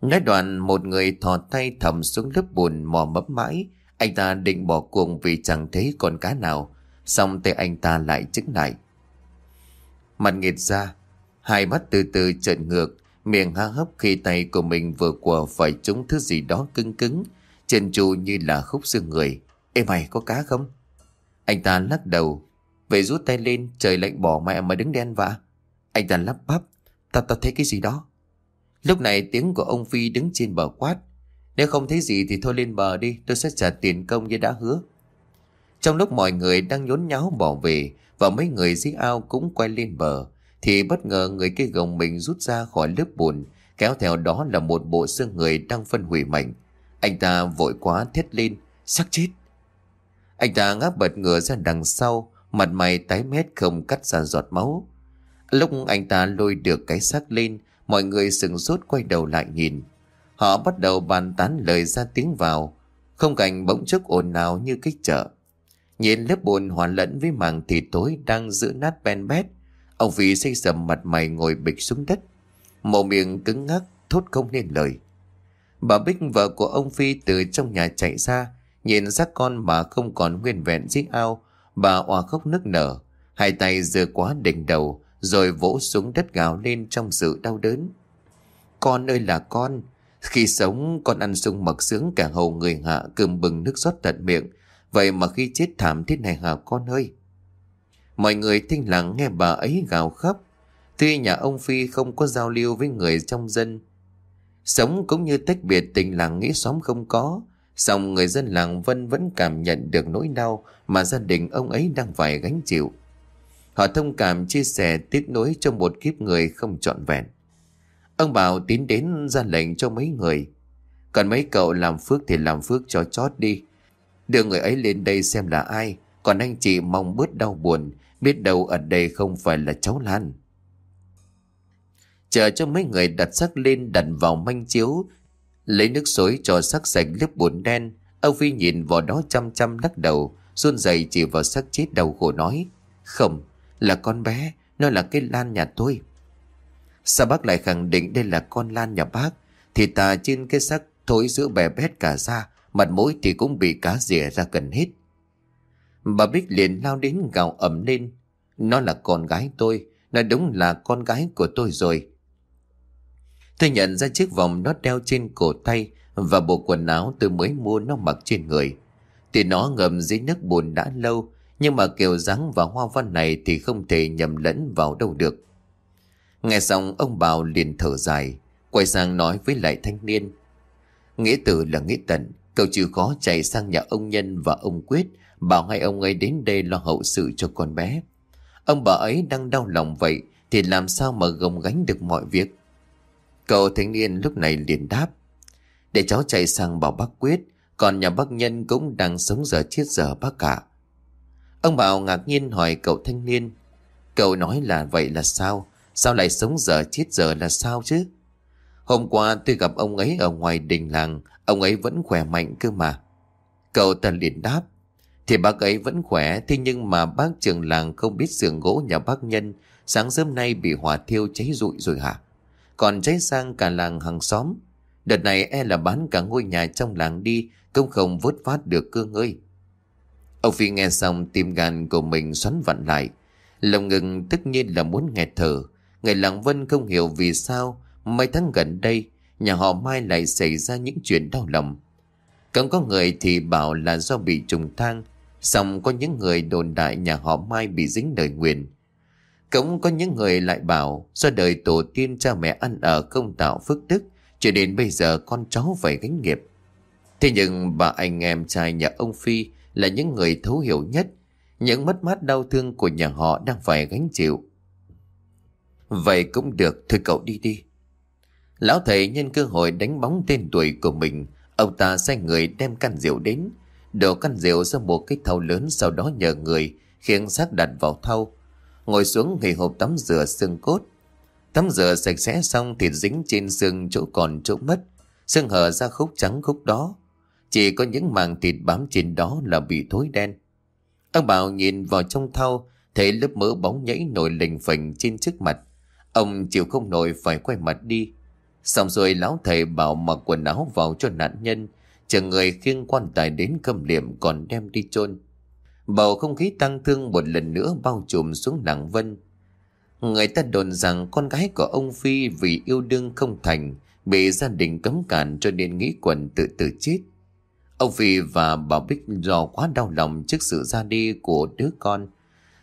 Nói đoạn một người thò tay thầm xuống lớp bùn mò mẫm mãi. Anh ta định bỏ cuồng vì chẳng thấy con cá nào. Xong tay anh ta lại chứng lại. Mặt nghiệt ra, hai mắt từ từ trợn ngược, miệng há hấp khi tay của mình vừa qua phải trúng thứ gì đó cứng cứng, chân tru như là khúc xương người. Ê mày có cá không? Anh ta lắc đầu, về rút tay lên, trời lạnh bỏ mẹ mà đứng đen vạ. Anh ta lắp bắp, ta ta thấy cái gì đó. Lúc này tiếng của ông Phi đứng trên bờ quát. Nếu không thấy gì thì thôi lên bờ đi, tôi sẽ trả tiền công như đã hứa. Trong lúc mọi người đang nhốn nháo bỏ về và mấy người dưới ao cũng quay lên bờ, thì bất ngờ người kia gồng mình rút ra khỏi lớp bùn, kéo theo đó là một bộ xương người đang phân hủy mạnh. Anh ta vội quá thét lên, sắc chết. Anh ta ngáp bật ngửa ra đằng sau, mặt mày tái mét không cắt ra giọt máu. Lúc anh ta lôi được cái xác lên, mọi người sừng sốt quay đầu lại nhìn. Họ bắt đầu bàn tán lời ra tiếng vào, không cảnh bỗng chốc ồn ào như kích chợ. Nhìn lớp bùn hòa lẫn với màng thịt tối đang giữ nát ben bét, Ông Phi xây sầm mặt mày ngồi bịch xuống đất. Màu miệng cứng ngắc, thốt không nên lời. Bà Bích vợ của ông Phi từ trong nhà chạy ra, nhìn xác con mà không còn nguyên vẹn dưới ao. Bà òa khóc nức nở, hai tay giơ quá đỉnh đầu, rồi vỗ xuống đất gào lên trong sự đau đớn. Con ơi là con, khi sống con ăn sung mặc sướng cả hầu người hạ cơm bừng nước rót tận miệng, vậy mà khi chết thảm thế này hả con ơi? Mọi người thinh lặng nghe bà ấy gào khóc. Tuy nhà ông Phi không có giao lưu với người trong dân. Sống cũng như tách biệt tình làng nghĩ xóm không có. song người dân làng Vân vẫn cảm nhận được nỗi đau mà gia đình ông ấy đang phải gánh chịu. Họ thông cảm chia sẻ tiếc nối cho một kiếp người không trọn vẹn. Ông Bảo tiến đến ra lệnh cho mấy người. Còn mấy cậu làm phước thì làm phước cho chót đi. Đưa người ấy lên đây xem là ai. Còn anh chị mong bớt đau buồn Biết đâu ở đây không phải là cháu Lan Chờ cho mấy người đặt sắc lên đặt vào manh chiếu Lấy nước xối cho sắc sạch lớp bùn đen Ông Phi nhìn vào đó chăm chăm lắc đầu run rẩy chỉ vào sắc chết đầu khổ nói Không, là con bé Nó là cái Lan nhà tôi Sao bác lại khẳng định đây là con Lan nhà bác Thì tà trên cái sắc thối giữa bè bét cả ra Mặt mũi thì cũng bị cá rỉa ra gần hết Bà Bích liền lao đến gào ẩm lên. Nó là con gái tôi, nó đúng là con gái của tôi rồi. Tôi nhận ra chiếc vòng nó đeo trên cổ tay và bộ quần áo tôi mới mua nó mặc trên người. Thì nó ngầm dưới nước bùn đã lâu, nhưng mà kiểu dáng và hoa văn này thì không thể nhầm lẫn vào đâu được. Nghe xong ông Bảo liền thở dài, quay sang nói với lại thanh niên. Nghĩa tử là nghĩa tận, cậu chịu khó chạy sang nhà ông Nhân và ông Quyết, bảo hai ông ấy đến đây lo hậu sự cho con bé. Ông bà ấy đang đau lòng vậy, thì làm sao mà gồng gánh được mọi việc. Cậu thanh niên lúc này liền đáp. Để cháu chạy sang bảo bác Quyết, còn nhà bác Nhân cũng đang sống giờ chết giờ bác cả. Ông Bảo ngạc nhiên hỏi cậu thanh niên. Cậu nói là vậy là sao? Sao lại sống giờ chết giờ là sao chứ? Hôm qua tôi gặp ông ấy ở ngoài đình làng, ông ấy vẫn khỏe mạnh cơ mà. Cậu ta liền đáp. Thì bác ấy vẫn khỏe, thế nhưng mà bác trường làng không biết giường gỗ nhà bác Nhân sáng sớm nay bị hỏa thiêu cháy rụi rồi hả? Còn cháy sang cả làng hàng xóm. Đợt này e là bán cả ngôi nhà trong làng đi, công không vớt phát được cơ ngơi. Ông Phi nghe xong tim gan của mình xoắn vặn lại. Lòng ngừng tất nhiên là muốn nghẹt thở. Người làng Vân không hiểu vì sao mấy tháng gần đây nhà họ Mai lại xảy ra những chuyện đau lòng. Cũng có người thì bảo là do bị trùng thang, xong có những người đồn đại nhà họ Mai bị dính đời nguyền. Cũng có những người lại bảo do đời tổ tiên cha mẹ ăn ở không tạo phước đức cho đến bây giờ con cháu phải gánh nghiệp. Thế nhưng bà anh em trai nhà ông Phi là những người thấu hiểu nhất những mất mát đau thương của nhà họ đang phải gánh chịu. Vậy cũng được, thôi cậu đi đi. Lão thầy nhân cơ hội đánh bóng tên tuổi của mình, ông ta sai người đem căn rượu đến, đổ căn rượu ra một cái thau lớn sau đó nhờ người khiến xác đặt vào thau, ngồi xuống nghỉ hộp tắm rửa xương cốt. Tắm rửa sạch sẽ xong thì dính trên xương chỗ còn chỗ mất, xương hở ra khúc trắng khúc đó. Chỉ có những màng thịt bám trên đó là bị thối đen. Ông Bảo nhìn vào trong thau, thấy lớp mỡ bóng nhảy nổi lềnh phềnh trên trước mặt. Ông chịu không nổi phải quay mặt đi. Xong rồi lão thầy bảo mặc quần áo vào cho nạn nhân, chờ người khiêng quan tài đến cầm liệm còn đem đi chôn Bầu không khí tăng thương một lần nữa bao trùm xuống nặng Vân. Người ta đồn rằng con gái của ông Phi vì yêu đương không thành, bị gia đình cấm cản cho nên nghĩ quần tự tử chết. Ông Phi và bà Bích do quá đau lòng trước sự ra đi của đứa con.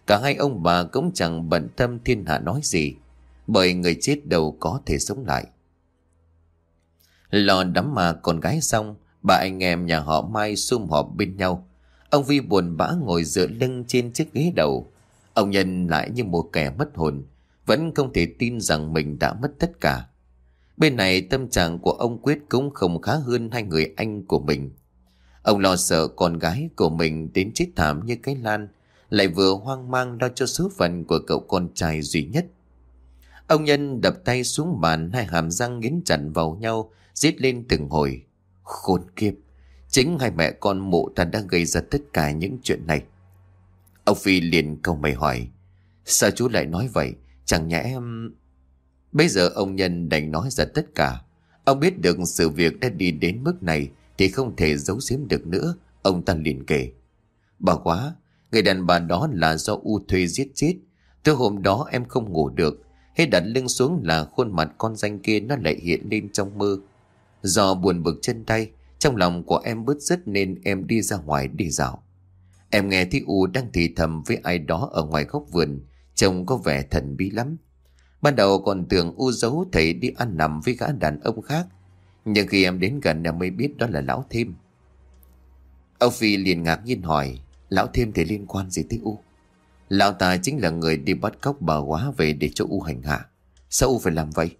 Cả hai ông bà cũng chẳng bận tâm thiên hạ nói gì, bởi người chết đâu có thể sống lại. Lò đắm mà con gái xong, bà anh em nhà họ Mai sum họp bên nhau. Ông Vi buồn bã ngồi dựa lưng trên chiếc ghế đầu. Ông Nhân lại như một kẻ mất hồn, vẫn không thể tin rằng mình đã mất tất cả. Bên này tâm trạng của ông Quyết cũng không khá hơn hai người anh của mình. Ông lo sợ con gái của mình đến chết thảm như cái lan, lại vừa hoang mang lo cho số phận của cậu con trai duy nhất. Ông Nhân đập tay xuống bàn hai hàm răng nghiến chặt vào nhau, giết lên từng hồi. Khốn kiếp, chính hai mẹ con mụ ta đã gây ra tất cả những chuyện này. Ông Phi liền câu mày hỏi, sao chú lại nói vậy, chẳng nhẽ em... Bây giờ ông Nhân đành nói ra tất cả. Ông biết được sự việc đã đi đến mức này thì không thể giấu giếm được nữa. Ông ta liền kể. Bà quá, người đàn bà đó là do U thuê giết chết. Từ hôm đó em không ngủ được. Hết đặt lưng xuống là khuôn mặt con danh kia nó lại hiện lên trong mơ. Do buồn bực chân tay, trong lòng của em bứt rứt nên em đi ra ngoài đi dạo. Em nghe thấy U đang thì thầm với ai đó ở ngoài góc vườn, trông có vẻ thần bí lắm. Ban đầu còn tưởng U giấu thầy đi ăn nằm với gã đàn ông khác, nhưng khi em đến gần em mới biết đó là Lão Thêm. Âu Phi liền ngạc nhiên hỏi, Lão Thêm thì liên quan gì tới U? Lão ta chính là người đi bắt cóc bà quá về để cho U hành hạ. Sao U phải làm vậy?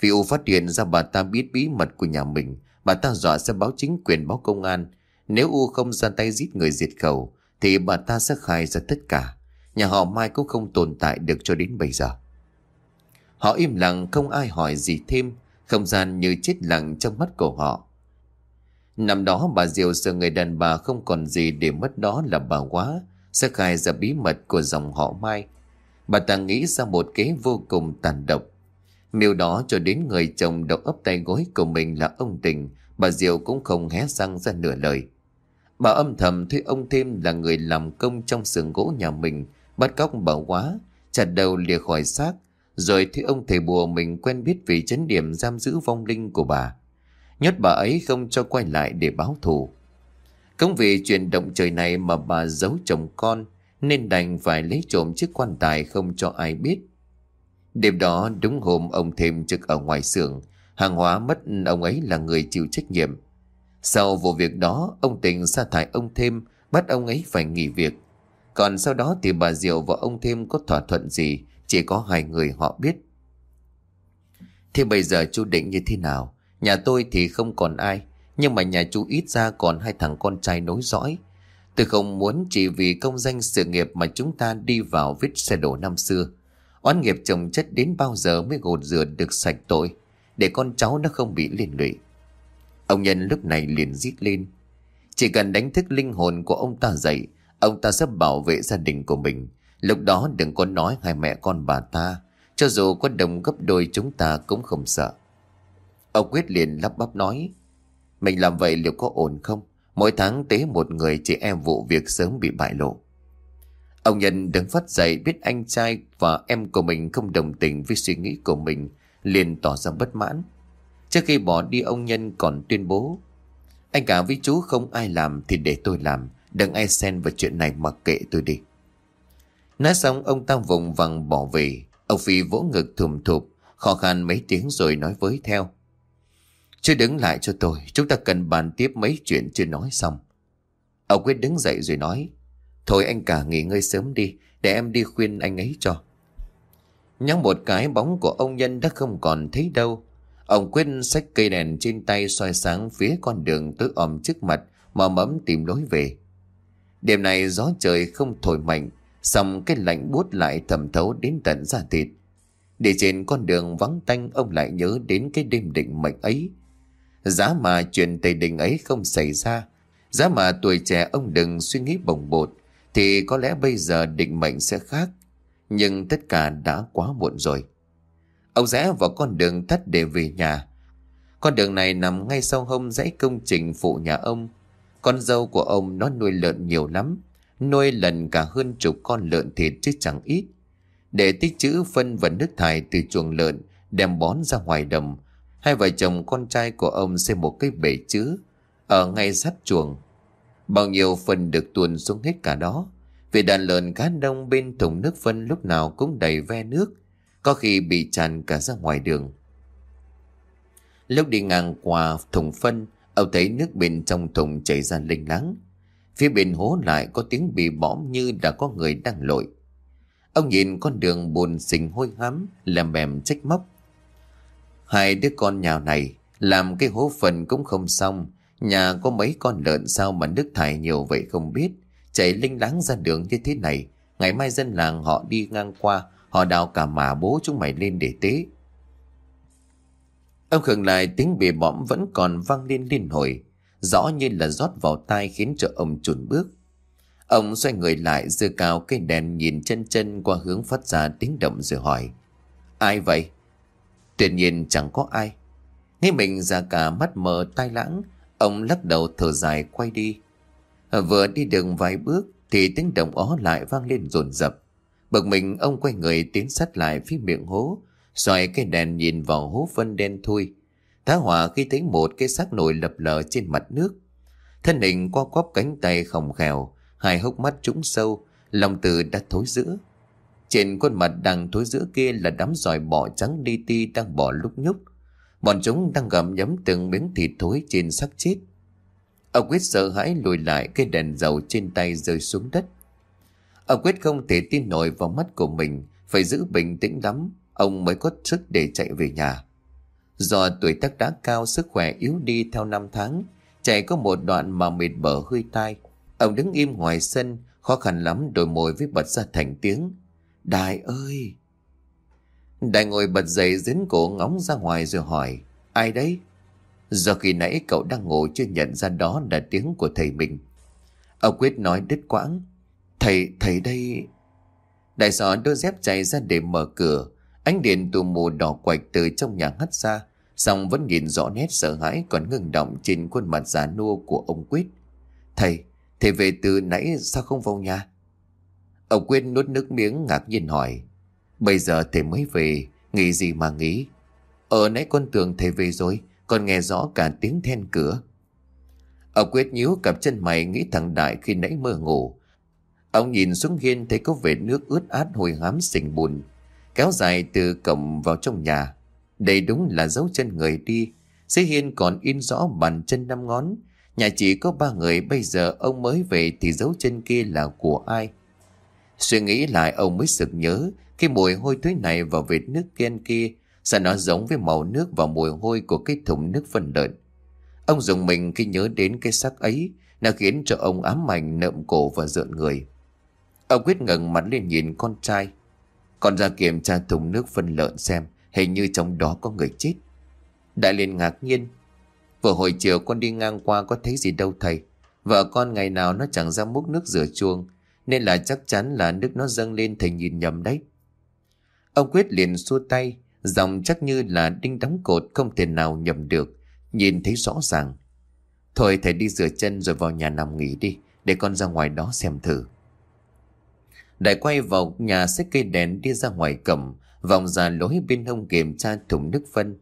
Vì U phát hiện ra bà ta biết bí mật của nhà mình, bà ta dọa sẽ báo chính quyền báo công an. Nếu U không ra tay giết người diệt khẩu, thì bà ta sẽ khai ra tất cả. Nhà họ Mai cũng không tồn tại được cho đến bây giờ. Họ im lặng không ai hỏi gì thêm, không gian như chết lặng trong mắt của họ. Năm đó bà Diệu sợ người đàn bà không còn gì để mất đó là bà quá, sẽ khai ra bí mật của dòng họ Mai. Bà ta nghĩ ra một kế vô cùng tàn độc. Miêu đó cho đến người chồng độc ấp tay gối của mình là ông Tình, bà Diệu cũng không hé răng ra nửa lời. Bà âm thầm thuê ông thêm là người làm công trong xưởng gỗ nhà mình, bắt cóc bà quá, chặt đầu lìa khỏi xác, rồi thấy ông thầy bùa mình quen biết vì chấn điểm giam giữ vong linh của bà. Nhốt bà ấy không cho quay lại để báo thù. Cũng vì chuyện động trời này mà bà giấu chồng con, nên đành phải lấy trộm chiếc quan tài không cho ai biết. Đêm đó đúng hôm ông thêm trực ở ngoài xưởng, Hàng hóa mất ông ấy là người chịu trách nhiệm. Sau vụ việc đó, ông Tình sa thải ông thêm, bắt ông ấy phải nghỉ việc. Còn sau đó thì bà Diệu và ông thêm có thỏa thuận gì, chỉ có hai người họ biết. Thế bây giờ chú định như thế nào? Nhà tôi thì không còn ai, nhưng mà nhà chú ít ra còn hai thằng con trai nối dõi. Tôi không muốn chỉ vì công danh sự nghiệp mà chúng ta đi vào vết xe đổ năm xưa. Oán nghiệp chồng chất đến bao giờ mới gột rửa được sạch tội, để con cháu nó không bị liên lụy. Ông Nhân lúc này liền rít lên. Chỉ cần đánh thức linh hồn của ông ta dậy, ông ta sẽ bảo vệ gia đình của mình. Lúc đó đừng có nói hai mẹ con bà ta, cho dù có đồng gấp đôi chúng ta cũng không sợ. Ông Quyết liền lắp bắp nói, mình làm vậy liệu có ổn không? Mỗi tháng tế một người chị em vụ việc sớm bị bại lộ. Ông Nhân đứng phát dậy biết anh trai và em của mình không đồng tình với suy nghĩ của mình, liền tỏ ra bất mãn. Trước khi bỏ đi ông Nhân còn tuyên bố Anh cả với chú không ai làm thì để tôi làm Đừng ai xen vào chuyện này mà kệ tôi đi Nói xong ông ta vùng vằng bỏ về. Ông Phi vỗ ngực thùm thụp Khó khăn mấy tiếng rồi nói với theo. Chú đứng lại cho tôi Chúng ta cần bàn tiếp mấy chuyện chưa nói xong. Ông quyết đứng dậy rồi nói Thôi anh cả nghỉ ngơi sớm đi Để em đi khuyên anh ấy cho. Nhắm một cái bóng của ông Nhân đã không còn thấy đâu. Ông quyết xách cây đèn trên tay soi sáng phía con đường tối om trước mặt mà mẫm tìm lối về. Đêm này gió trời không thổi mạnh, xong cái lạnh buốt lại thầm thấu đến tận da thịt. Để trên con đường vắng tanh ông lại nhớ đến cái đêm định mệnh ấy. Giá mà chuyện tây đình ấy không xảy ra, giá mà tuổi trẻ ông đừng suy nghĩ bồng bột, thì có lẽ bây giờ định mệnh sẽ khác. Nhưng tất cả đã quá muộn rồi. Ông rẽ vào con đường thắt để về nhà. Con đường này nằm ngay sau hông dãy công trình phụ nhà ông. Con dâu của ông nó nuôi lợn nhiều lắm. Nuôi lần cả hơn chục con lợn thịt chứ chẳng ít. Để tích trữ phân và nước thải từ chuồng lợn đem bón ra ngoài đồng. Hai vợ chồng con trai của ông xây một cái bể chứa ở ngay sát chuồng. Bao nhiêu phân được tuồn xuống hết cả đó. Vì đàn lợn cá đông bên thùng nước phân lúc nào cũng đầy ve nước có khi bị tràn cả ra ngoài đường. Lúc đi ngang qua thùng phân, ông thấy nước bên trong thùng chảy ra linh láng. Phía bên hố lại có tiếng bị bõm như đã có người đang lội. Ông nhìn con đường buồn xình hôi hám, làm bèm trách móc. Hai đứa con nhà này, làm cái hố phần cũng không xong. Nhà có mấy con lợn sao mà nước thải nhiều vậy không biết. Chảy linh láng ra đường như thế này. Ngày mai dân làng họ đi ngang qua Họ đào cả mà bố chúng mày lên để tế. Ông khừng lại tiếng bề bõm vẫn còn vang lên liên hồi. Rõ như là rót vào tai khiến cho ông chùn bước. Ông xoay người lại dưa cao cây đèn nhìn chân chân qua hướng phát ra tiếng động rồi hỏi. Ai vậy? Tuyệt nhiên chẳng có ai. Nghe mình ra cả mắt mờ tai lãng, ông lắc đầu thở dài quay đi. Vừa đi đường vài bước thì tiếng động ó lại vang lên rồn rập. Bực mình ông quay người tiến sát lại phía miệng hố, xoay cây đèn nhìn vào hố phân đen thui. Tá hỏa khi thấy một cái xác nổi lập lờ trên mặt nước. Thân hình qua quắp cánh tay khổng khèo, hai hốc mắt trũng sâu, lòng từ đã thối giữa. Trên khuôn mặt đang thối giữa kia là đám giòi bọ trắng đi ti đang bỏ lúc nhúc. Bọn chúng đang gặm nhấm từng miếng thịt thối trên xác chết. Ông quyết sợ hãi lùi lại cái đèn dầu trên tay rơi xuống đất. Ông quyết không thể tin nổi vào mắt của mình, phải giữ bình tĩnh lắm, ông mới có sức để chạy về nhà. Do tuổi tác đã cao, sức khỏe yếu đi theo năm tháng, chạy có một đoạn mà mệt bở hơi tai. Ông đứng im ngoài sân, khó khăn lắm đôi môi với bật ra thành tiếng. Đại ơi! Đại ngồi bật dậy dính cổ ngóng ra ngoài rồi hỏi, ai đấy? Do khi nãy cậu đang ngủ chưa nhận ra đó là tiếng của thầy mình. Ông quyết nói đứt quãng, Thầy, thầy đây... Đại sọ đôi dép chạy ra để mở cửa. Ánh điện tù mù đỏ quạch từ trong nhà hắt ra. Xong vẫn nhìn rõ nét sợ hãi còn ngừng động trên khuôn mặt già nua của ông Quyết. Thầy, thầy về từ nãy sao không vào nhà? Ông Quyết nuốt nước miếng ngạc nhiên hỏi. Bây giờ thầy mới về, nghĩ gì mà nghĩ? Ở ờ, nãy con tưởng thầy về rồi, còn nghe rõ cả tiếng then cửa. Ông Quyết nhíu cặp chân mày nghĩ thằng Đại khi nãy mơ ngủ. Ông nhìn xuống hiên thấy có vệt nước ướt át hồi hám sình bùn, kéo dài từ cổng vào trong nhà. Đây đúng là dấu chân người đi. Dưới hiên còn in rõ bàn chân năm ngón. Nhà chỉ có ba người, bây giờ ông mới về thì dấu chân kia là của ai? Suy nghĩ lại, ông mới sực nhớ, cái mùi hôi thối này vào vệt nước kia kia, sao nó giống với màu nước và mùi hôi của cái thùng nước phân lợn. Ông dùng mình khi nhớ đến cái xác ấy, nó khiến cho ông ám ảnh nợm cổ và rợn người. Ông quyết ngẩng mặt lên nhìn con trai con ra kiểm tra thùng nước phân lợn xem hình như trong đó có người chết. Đại liền ngạc nhiên. Vừa hồi chiều con đi ngang qua có thấy gì đâu thầy. Vợ con ngày nào nó chẳng ra múc nước rửa chuông nên là chắc chắn là nước nó dâng lên thầy nhìn nhầm đấy. Ông Quyết liền xua tay, dòng chắc như là đinh đóng cột không thể nào nhầm được, nhìn thấy rõ ràng. Thôi thầy đi rửa chân rồi vào nhà nằm nghỉ đi, để con ra ngoài đó xem thử. Đại quay vào nhà xách cây đèn đi ra ngoài cầm vòng ra lối bên hông kiểm tra thùng nước phân.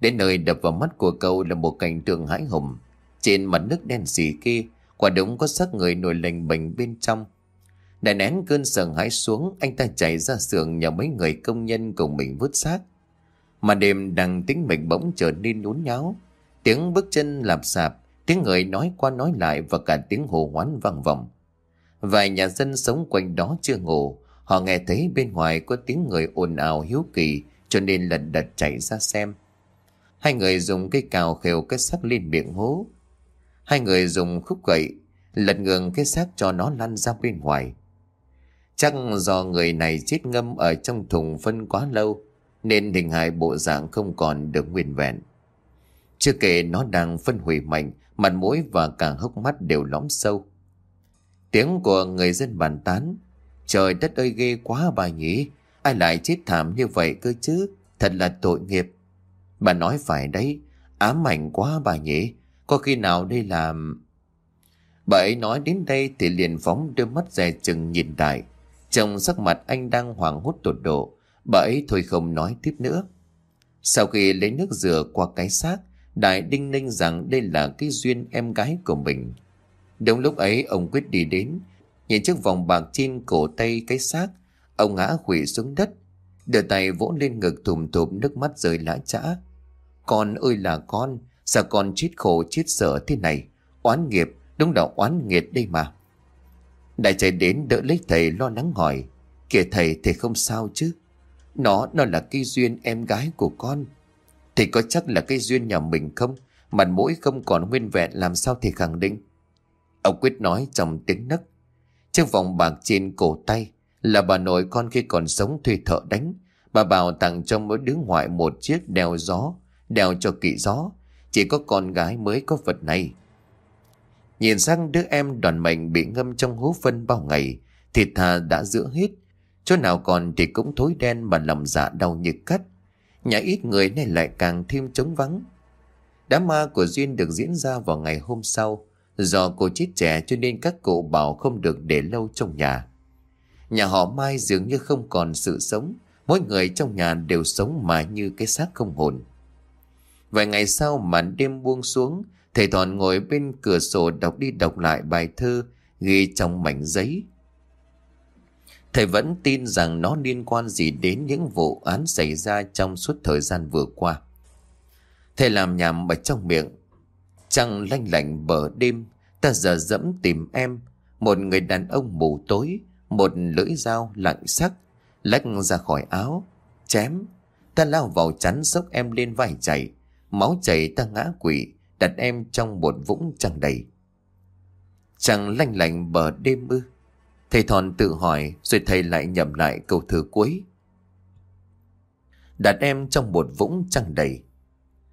Đến nơi đập vào mắt của cậu là một cảnh tượng hãi hùng. Trên mặt nước đen xì kia, quả đống có xác người nổi lành bệnh bên trong. Đại nén cơn sợ hãi xuống, anh ta chạy ra xưởng nhờ mấy người công nhân cùng mình vứt xác. Mà đêm đang tính mịch bỗng trở nên nhốn nháo. Tiếng bước chân lạp xạp, tiếng người nói qua nói lại và cả tiếng hồ hoán vang vọng. Vài nhà dân sống quanh đó chưa ngủ, họ nghe thấy bên ngoài có tiếng người ồn ào hiếu kỳ cho nên lật đật chạy ra xem. Hai người dùng cây cào khều cái xác lên miệng hố. Hai người dùng khúc gậy lật ngường cái xác cho nó lăn ra bên ngoài. Chắc do người này chết ngâm ở trong thùng phân quá lâu nên hình hài bộ dạng không còn được nguyên vẹn. Chưa kể nó đang phân hủy mạnh, mặt mũi và cả hốc mắt đều lõm sâu. Tiếng của người dân bàn tán. Trời đất ơi ghê quá bà nhỉ, ai lại chết thảm như vậy cơ chứ, thật là tội nghiệp. Bà nói phải đấy, ám ảnh quá bà nhỉ, có khi nào đây là... Bà ấy nói đến đây thì liền phóng đôi mắt dè chừng nhìn đại. Trong sắc mặt anh đang hoảng hốt tột độ, bà ấy thôi không nói tiếp nữa. Sau khi lấy nước rửa qua cái xác, Đại đinh ninh rằng đây là cái duyên em gái của mình. Đúng lúc ấy ông quyết đi đến, nhìn chiếc vòng bạc trên cổ tay cái xác, ông ngã quỵ xuống đất, đưa tay vỗ lên ngực thùm thụm nước mắt rơi lã chã. Con ơi là con, sao con chết khổ chết sợ thế này, oán nghiệp, đúng là oán nghiệt đây mà. Đại chạy đến đỡ lấy thầy lo lắng hỏi, kìa thầy thầy không sao chứ, nó, nó là cái duyên em gái của con. Thì có chắc là cái duyên nhà mình không? Mặt mũi không còn nguyên vẹn làm sao thì khẳng định. Ông Quyết nói trong tiếng nấc. Chiếc vòng bạc trên cổ tay là bà nội con khi còn sống thuê thợ đánh. Bà bảo tặng cho mỗi đứa ngoại một chiếc đeo gió, đeo cho kỵ gió. Chỉ có con gái mới có vật này. Nhìn sang đứa em đoàn mệnh bị ngâm trong hố phân bao ngày, thịt thà đã giữa hết. Chỗ nào còn thì cũng thối đen mà lòng dạ đau như cắt. Nhà ít người này lại càng thêm trống vắng. Đám ma của Duyên được diễn ra vào ngày hôm sau. Do cô chết trẻ cho nên các cụ bảo không được để lâu trong nhà. Nhà họ Mai dường như không còn sự sống. Mỗi người trong nhà đều sống mà như cái xác không hồn. Vài ngày sau màn đêm buông xuống, thầy Thọn ngồi bên cửa sổ đọc đi đọc lại bài thơ ghi trong mảnh giấy. Thầy vẫn tin rằng nó liên quan gì đến những vụ án xảy ra trong suốt thời gian vừa qua. Thầy làm nhảm ở trong miệng. Trăng lanh lạnh bờ đêm, ta giờ dẫm tìm em. Một người đàn ông mù tối, một lưỡi dao lạnh sắc, lách ra khỏi áo, chém. Ta lao vào chắn sốc em lên vai chạy, máu chảy ta ngã quỵ, đặt em trong một vũng trăng đầy. Trăng lanh lạnh bờ đêm ư. Thầy Thòn tự hỏi rồi thầy lại nhầm lại câu thơ cuối. Đặt em trong một vũng trăng đầy.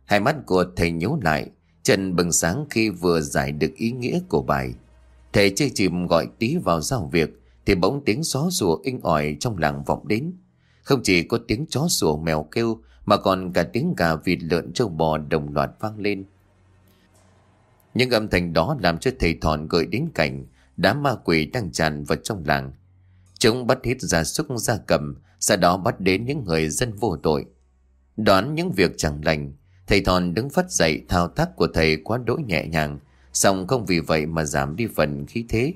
Hai mắt của thầy nhíu lại, Trần bừng sáng khi vừa giải được ý nghĩa của bài. Thầy chơi chìm gọi tí vào giao việc, thì bỗng tiếng xó rùa inh ỏi trong làng vọng đến. Không chỉ có tiếng chó sủa mèo kêu, mà còn cả tiếng gà vịt lợn trâu bò đồng loạt vang lên. Những âm thanh đó làm cho thầy thòn gợi đến cảnh đám ma quỷ đang tràn vào trong làng. Chúng bắt hít gia súc gia cầm, sau đó bắt đến những người dân vô tội. Đoán những việc chẳng lành, thầy Thòn đứng phát dậy thao tác của thầy quá đỗi nhẹ nhàng, song không vì vậy mà giảm đi phần khí thế.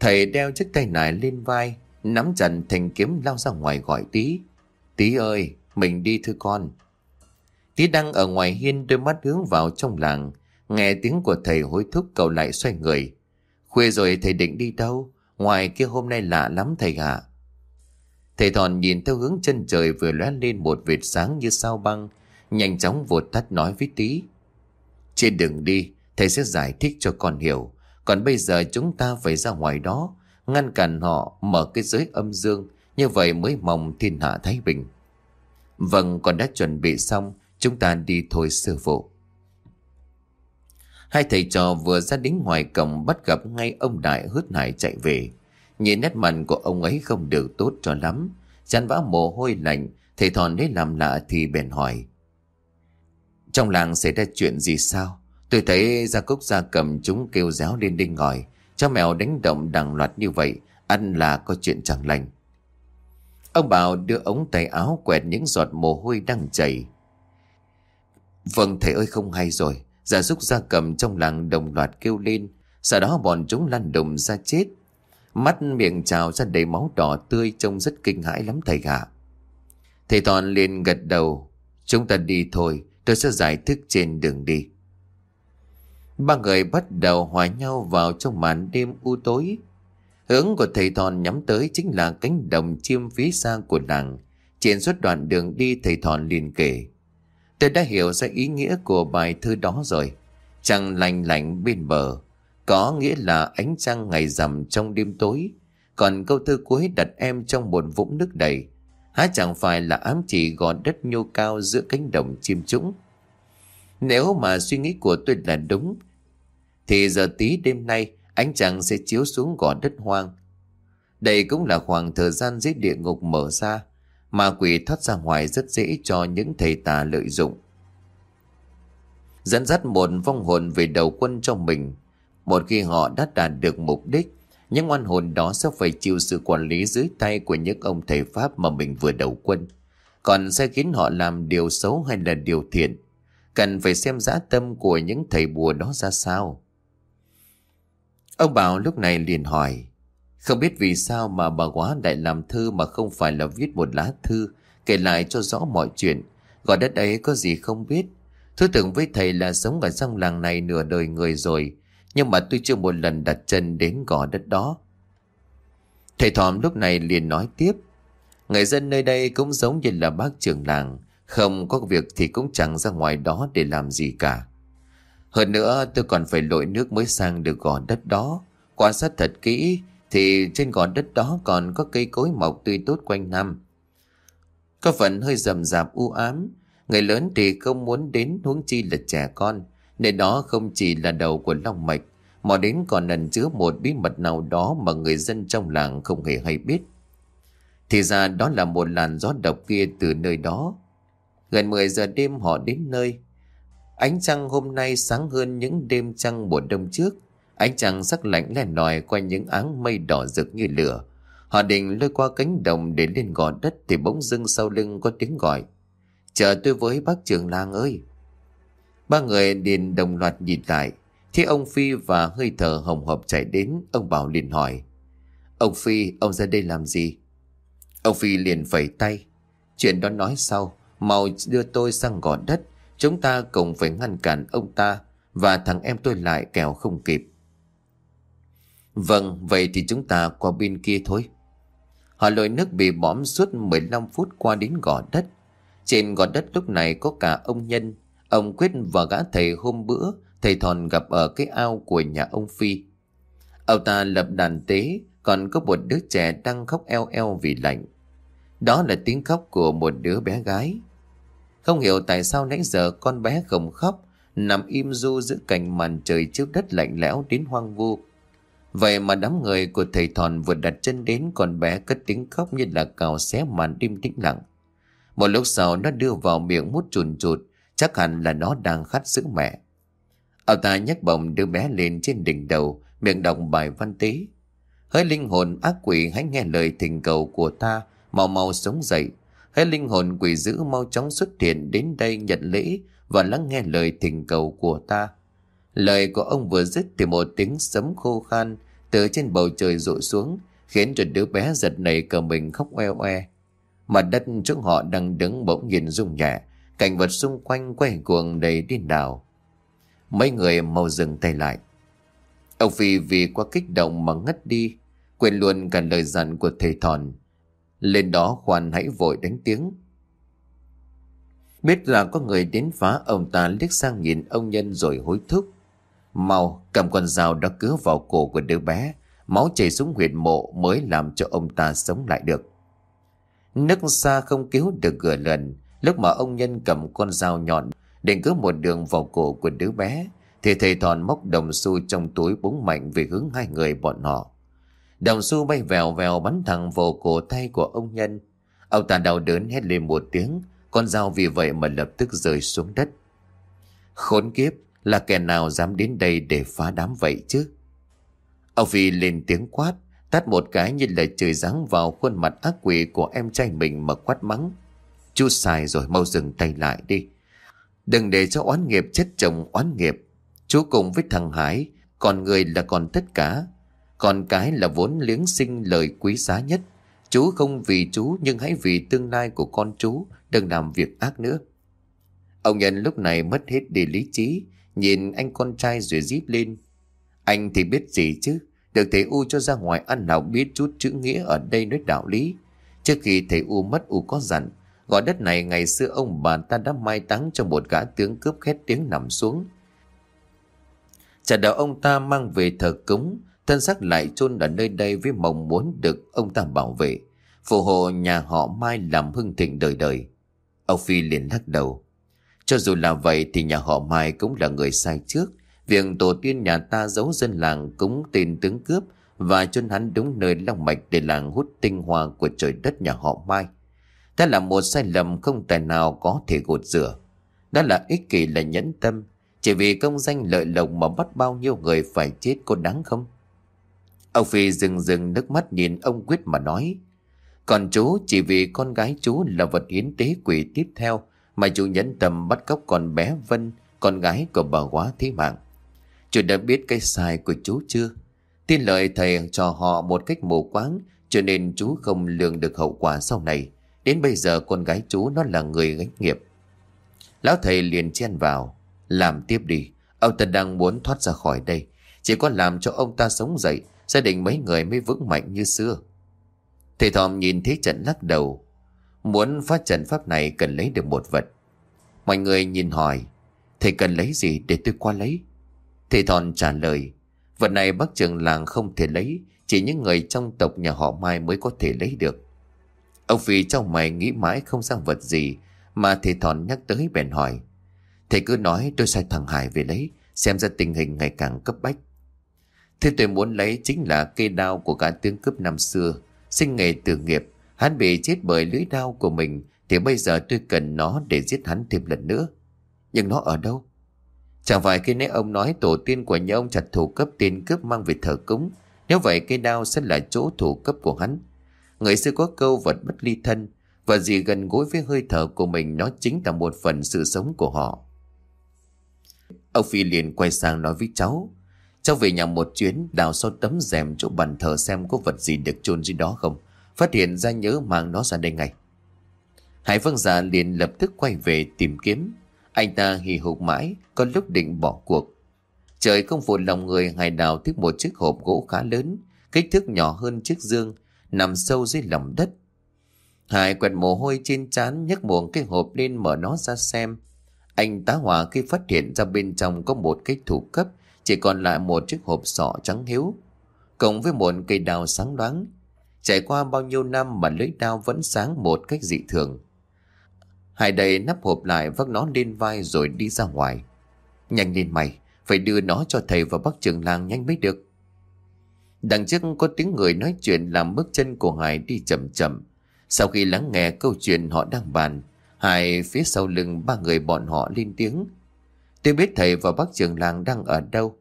Thầy đeo chiếc tay nải lên vai, nắm chặt thành kiếm lao ra ngoài gọi tí. Tí ơi, Mình đi thưa con. Tí đang ở ngoài hiên đôi mắt hướng vào trong làng. Nghe tiếng của thầy hối thúc cậu lại xoay người. Khuya rồi thầy định đi đâu? Ngoài kia hôm nay lạ lắm thầy ạ. Thầy thòn nhìn theo hướng chân trời vừa lóe lên một vệt sáng như sao băng. Nhanh chóng vụt tắt nói với tí. Trên đường đi, thầy sẽ giải thích cho con hiểu. Còn bây giờ chúng ta phải ra ngoài đó, ngăn cản họ mở cái giới âm dương, như vậy mới mong thiên hạ thái bình. Vâng, con đã chuẩn bị xong, chúng ta đi thôi sư phụ. Hai thầy trò vừa ra đến ngoài cổng bắt gặp ngay ông Đại hớt hải chạy về. Nhìn nét mặt của ông ấy không được tốt cho lắm. Chán vã mồ hôi lạnh, thầy thòn lấy làm lạ thì bèn hỏi. Trong làng xảy ra chuyện gì sao? Tôi thấy gia cúc gia cầm chúng kêu réo lên đinh ngòi. Cho mèo đánh động đằng loạt như vậy, ăn là có chuyện chẳng lành. Ông Bảo đưa ống tay áo quẹt những giọt mồ hôi đang chảy. Vâng thầy ơi không hay rồi. Gia súc gia cầm trong làng đồng loạt kêu lên. Sau đó bọn chúng lăn đùng ra chết. Mắt miệng trào ra đầy máu đỏ tươi trông rất kinh hãi lắm thầy ạ. Thầy Toàn liền gật đầu. Chúng ta đi thôi, tôi sẽ giải thích trên đường đi. Ba người bắt đầu hòa nhau vào trong màn đêm u tối. Hướng của thầy Thòn nhắm tới chính là cánh đồng chiêm phía xa của nàng. Trên suốt đoạn đường đi thầy Thòn liền kể. Tôi đã hiểu ra ý nghĩa của bài thơ đó rồi. Trăng lành lạnh bên bờ. Có nghĩa là ánh trăng ngày rằm trong đêm tối. Còn câu thơ cuối đặt em trong một vũng nước đầy. Há chẳng phải là ám chỉ gò đất nhô cao giữa cánh đồng chim trũng. Nếu mà suy nghĩ của tôi là đúng, thì giờ tí đêm nay ánh trăng sẽ chiếu xuống gò đất hoang. Đây cũng là khoảng thời gian dưới địa ngục mở ra, mà quỷ thoát ra ngoài rất dễ cho những thầy tà lợi dụng. Dẫn dắt một vong hồn về đầu quân cho mình. Một khi họ đã đạt được mục đích, những oan hồn đó sẽ phải chịu sự quản lý dưới tay của những ông thầy Pháp mà mình vừa đầu quân. Còn sẽ khiến họ làm điều xấu hay là điều thiện. Cần phải xem giá tâm của những thầy bùa đó ra sao. Ông Bảo lúc này liền hỏi Không biết vì sao mà bà quá lại làm thư mà không phải là viết một lá thư Kể lại cho rõ mọi chuyện Gọi đất ấy có gì không biết thứ tưởng với thầy là sống ở trong làng này nửa đời người rồi nhưng mà tôi chưa một lần đặt chân đến gò đất đó Thầy Thòm lúc này liền nói tiếp, Người dân nơi đây cũng giống như là bác trưởng làng, Không có việc thì cũng chẳng ra ngoài đó để làm gì cả hơn nữa, tôi còn phải lội nước mới sang được gò đất đó. Quan sát thật kỹ thì trên gò đất đó còn có cây cối mọc tươi tốt quanh năm. Có phần hơi rầm rạp u ám. Người lớn thì không muốn đến huống chi là trẻ con. Nên đó không chỉ là đầu của Long Mạch, mà đến còn ẩn chứa một bí mật nào đó mà người dân trong làng không hề hay biết. Thì ra đó là một làn gió độc kia từ nơi đó. Gần 10 giờ đêm họ đến nơi. Ánh trăng hôm nay sáng hơn những đêm trăng mùa đông trước. Ánh trăng sắc lạnh len lòi qua những áng mây đỏ rực như lửa. Họ định lôi qua cánh đồng để lên gò đất thì bỗng dưng sau lưng có tiếng gọi. Chờ tôi với bác trưởng làng ơi. Ba người liền đồng loạt nhìn lại. Thế ông Phi và hơi thở hồng hộp chạy đến, ông Bảo liền hỏi. Ông Phi, ông ra đây làm gì? Ông Phi liền vẩy tay. Chuyện đó nói sau, mau đưa tôi sang gò đất Chúng ta cùng phải ngăn cản ông ta Và thằng em tôi lại kẻo không kịp Vâng Vậy thì chúng ta qua bên kia thôi Họ lội nước bị bõm suốt 15 phút qua đến gò đất Trên gò đất lúc này có cả ông Nhân Ông Quyết và gã thầy hôm bữa Thầy Thòn gặp ở cái ao của nhà ông Phi Ông ta lập đàn tế Còn có một đứa trẻ đang khóc eo eo vì lạnh Đó là tiếng khóc của một đứa bé gái không hiểu tại sao nãy giờ con bé không khóc, nằm im du giữa cành màn trời trước đất lạnh lẽo đến hoang vu. Vậy mà đám người của thầy Thòn vừa đặt chân đến con bé cất tiếng khóc như là cào xé màn đêm tĩnh lặng. Một lúc sau nó đưa vào miệng mút chùn chụt, chắc hẳn là nó đang khát sữa mẹ. Ông ta nhấc bổng đưa bé lên trên đỉnh đầu, miệng đọc bài văn tế. Hỡi linh hồn ác quỷ hãy nghe lời thỉnh cầu của ta, mau mau sống dậy, Hỡi linh hồn quỷ dữ mau chóng xuất hiện đến đây nhận lễ và lắng nghe lời thỉnh cầu của ta. Lời của ông vừa dứt thì một tiếng sấm khô khan từ trên bầu trời rội xuống, khiến cho đứa bé giật nảy cờ mình khóc oe oe. Mặt đất trước họ đang đứng bỗng nhìn rung nhẹ Cảnh vật xung quanh quay cuồng đầy điên đảo. Mấy người mau dừng tay lại. Ông Phi vì quá kích động mà ngất đi, Quên luôn cả lời dặn của thầy thòn. Lên đó khoan hãy vội đánh tiếng. Biết là có người đến phá, ông ta liếc sang nhìn ông nhân rồi hối thúc. Mau, cầm con dao đó cứa vào cổ của đứa bé. Máu chảy xuống huyệt mộ mới làm cho ông ta sống lại được. Nước xa không cứu được gửa lần. Lúc mà ông nhân cầm con dao nhọn, Định cứ một đường vào cổ của đứa bé, Thì thầy thòn móc đồng xu trong túi búng mạnh về hướng hai người bọn họ. Đồng xu bay vèo vèo bắn thẳng vào cổ tay của ông nhân. Ông ta đau đớn hét lên một tiếng, Con dao vì vậy mà lập tức rơi xuống đất. Khốn kiếp, Là kẻ nào dám đến đây để phá đám vậy chứ? Ông Phi lên tiếng quát, Tát một cái như là trời giáng vào khuôn mặt ác quỷ của em trai mình mà quát mắng. Chú sai rồi, mau dừng tay lại đi. Đừng để cho oán nghiệp chết chồng oán nghiệp. Chú cùng với thằng Hải, Còn người là còn tất cả. Còn cái là vốn liếng sinh lời quý giá nhất. Chú không vì chú, Nhưng hãy vì tương lai của con chú, Đừng làm việc ác nữa. Ông Nhân lúc này mất hết đi lý trí, Nhìn anh con trai rồi díp lên. Anh thì biết gì chứ? Được thầy U cho ra ngoài ăn nào biết chút chữ nghĩa ở đây nói đạo lý. Trước khi thầy U mất, U có dặn Gò đất này ngày xưa ông bà ta đã mai táng cho một gã tướng cướp khét tiếng nằm xuống. Chả đợi ông ta mang về thờ cúng, thân xác lại chôn ở nơi đây với mong muốn được ông ta bảo vệ, phù hộ nhà họ Mai làm hưng thịnh đời đời. Ông Phi liền lắc đầu. Cho dù là vậy thì nhà họ Mai cũng là người sai trước. Việc tổ tiên nhà ta giấu dân làng cúng tên tướng cướp và chôn hắn đúng nơi long mạch để làng hút tinh hoa của trời đất nhà họ Mai. Đó là một sai lầm không tài nào có thể gột rửa. Đó là ích kỷ là nhẫn tâm. Chỉ vì công danh lợi lộc mà bắt bao nhiêu người phải chết có đáng không? Ông Phi dừng dừng nước mắt nhìn ông Quyết mà nói. Còn chú chỉ vì con gái chú là vật hiến tế quỷ tiếp theo mà chú nhẫn tâm bắt cóc con bé Vân, con gái của bà quá thế mạng. Chú đã biết cái sai của chú chưa? Tin lời thầy cho họ một cách mù quáng cho nên chú không lường được hậu quả sau này. Đến bây giờ con gái chú nó là người gánh nghiệp. Lão thầy liền chen vào. Làm tiếp đi. Ông ta đang muốn thoát ra khỏi đây. Chỉ có làm cho ông ta sống dậy. Gia đình mấy người mới vững mạnh như xưa. Thầy Thòm nhìn thấy trận lắc đầu. Muốn phát trận pháp này cần lấy được một vật. Mọi người nhìn hỏi. Thầy cần lấy gì để tôi qua lấy? Thầy Thòn trả lời. Vật này bác trường làng không thể lấy. Chỉ những người trong tộc nhà họ Mai mới có thể lấy được. Ông Phi trong mày nghĩ mãi không sang vật gì, Mà thầy thòn nhắc tới bèn hỏi. Thầy cứ nói tôi sai thằng Hải về lấy, Xem ra tình hình ngày càng cấp bách. Thế tôi muốn lấy chính là cây đao của cả tướng cướp năm xưa, Sinh nghề tử nghiệp. Hắn bị chết bởi lưỡi đao của mình, Thì bây giờ tôi cần nó để giết hắn thêm lần nữa. Nhưng nó ở đâu? Chẳng phải khi nãy ông nói tổ tiên của nhà ông chặt thủ cấp tiền cướp mang về thờ cúng, Nếu vậy cây đao sẽ là chỗ thủ cấp của hắn. Người xưa có câu vật bất ly thân Và gì gần gũi với hơi thở của mình Nó chính là một phần sự sống của họ. Ông Phi liền quay sang nói với cháu Cháu về nhà một chuyến, Đào sau tấm rèm chỗ bàn thờ xem có vật gì được chôn dưới đó không? Phát hiện ra nhớ mang nó ra đây ngay. Hải Vương già liền lập tức quay về tìm kiếm. Anh ta hì hục mãi, Có lúc định bỏ cuộc. Trời không phụ lòng người Hải đào thích một chiếc hộp gỗ khá lớn, Kích thước nhỏ hơn chiếc dương nằm sâu dưới lòng đất. Hải quẹt mồ hôi trên trán nhấc buồn cái hộp lên mở nó ra xem. Anh tá hỏa khi phát hiện ra bên trong có một cái thủ cấp, chỉ còn lại một chiếc hộp sọ trắng hiếu, cộng với một cây đào sáng đoán. Trải qua bao nhiêu năm mà lưỡi đao vẫn sáng một cách dị thường. Hải đầy nắp hộp lại vác nó lên vai rồi đi ra ngoài. Nhanh lên mày, phải đưa nó cho thầy và bác trường làng nhanh mới được. Đằng trước có tiếng người nói chuyện làm bước chân của Hải đi chậm chậm. Sau khi lắng nghe câu chuyện họ đang bàn, Hải phía sau lưng ba người bọn họ lên tiếng. Tôi biết thầy và bác trường làng đang ở đâu.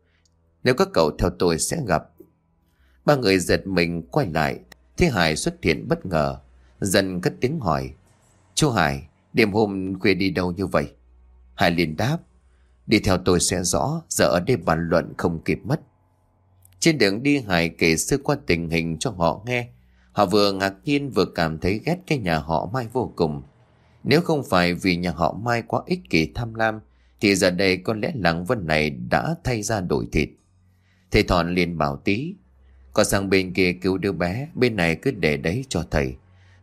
Nếu các cậu theo tôi sẽ gặp. Ba người giật mình quay lại. thấy Hải xuất hiện bất ngờ. Dần cất tiếng hỏi. Chú Hải, đêm hôm khuya đi đâu như vậy? Hải liền đáp. Đi theo tôi sẽ rõ, giờ ở đây bàn luận không kịp mất. Trên đường đi Hải kể sơ qua tình hình cho họ nghe. Họ vừa ngạc nhiên vừa cảm thấy ghét cái nhà họ Mai vô cùng. Nếu không phải vì nhà họ Mai quá ích kỷ tham lam, thì giờ đây có lẽ làng vân này đã thay ra đổi thịt. Thầy Thọn liền bảo tí, còn sang bên kia cứu đứa bé, bên này cứ để đấy cho thầy.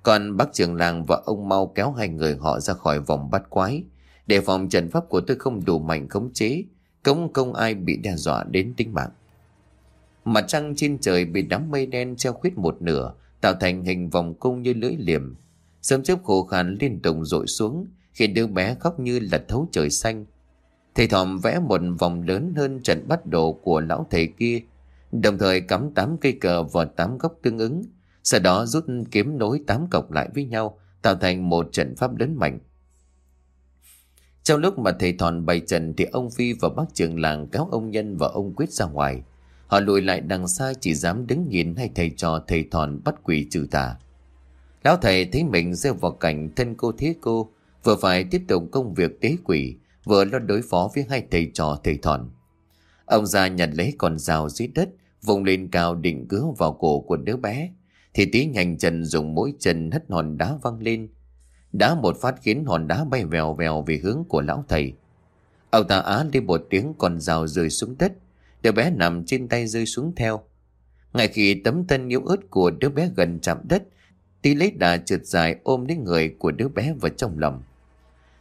Còn bác trưởng làng và ông mau kéo hai người họ ra khỏi vòng bắt quái, để phòng trận pháp của tôi không đủ mạnh khống chế, cống công ai bị đe dọa đến tính mạng. Mặt trăng trên trời bị đám mây đen treo khuyết một nửa, tạo thành hình vòng cung như lưỡi liềm. Sớm chớp khổ khăn liên tục rội xuống, khiến đứa bé khóc như là thấu trời xanh. Thầy Thòm vẽ một vòng lớn hơn trận bắt đồ của lão thầy kia, đồng thời cắm tám cây cờ vào tám góc tương ứng, sau đó rút kiếm nối tám cọc lại với nhau, tạo thành một trận pháp lớn mạnh. Trong lúc mà thầy Thòn bày trận thì ông Phi và bác trưởng làng kéo ông Nhân và ông Quyết ra ngoài. Họ lùi lại đằng xa chỉ dám đứng nhìn hay thầy trò thầy Thòn bắt quỷ trừ tà. Lão thầy thấy mình rơi vào cảnh thân cô thế cô, vừa phải tiếp tục công việc tế quỷ, vừa lo đối phó với hai thầy trò thầy Thòn. Ông già nhặt lấy con dao dưới đất, vùng lên cao định cứa vào cổ của đứa bé. Thì tí nhanh chân dùng mỗi chân hất hòn đá văng lên, đã một phát khiến hòn đá bay vèo vèo về hướng của lão thầy. Ông ta á đi một tiếng con rào rơi xuống đất. Đứa bé nằm trên tay rơi xuống theo. Ngay khi tấm thân yếu ớt của đứa bé gần chạm đất, tí lấy đà trượt dài ôm lấy người của đứa bé vào trong lòng.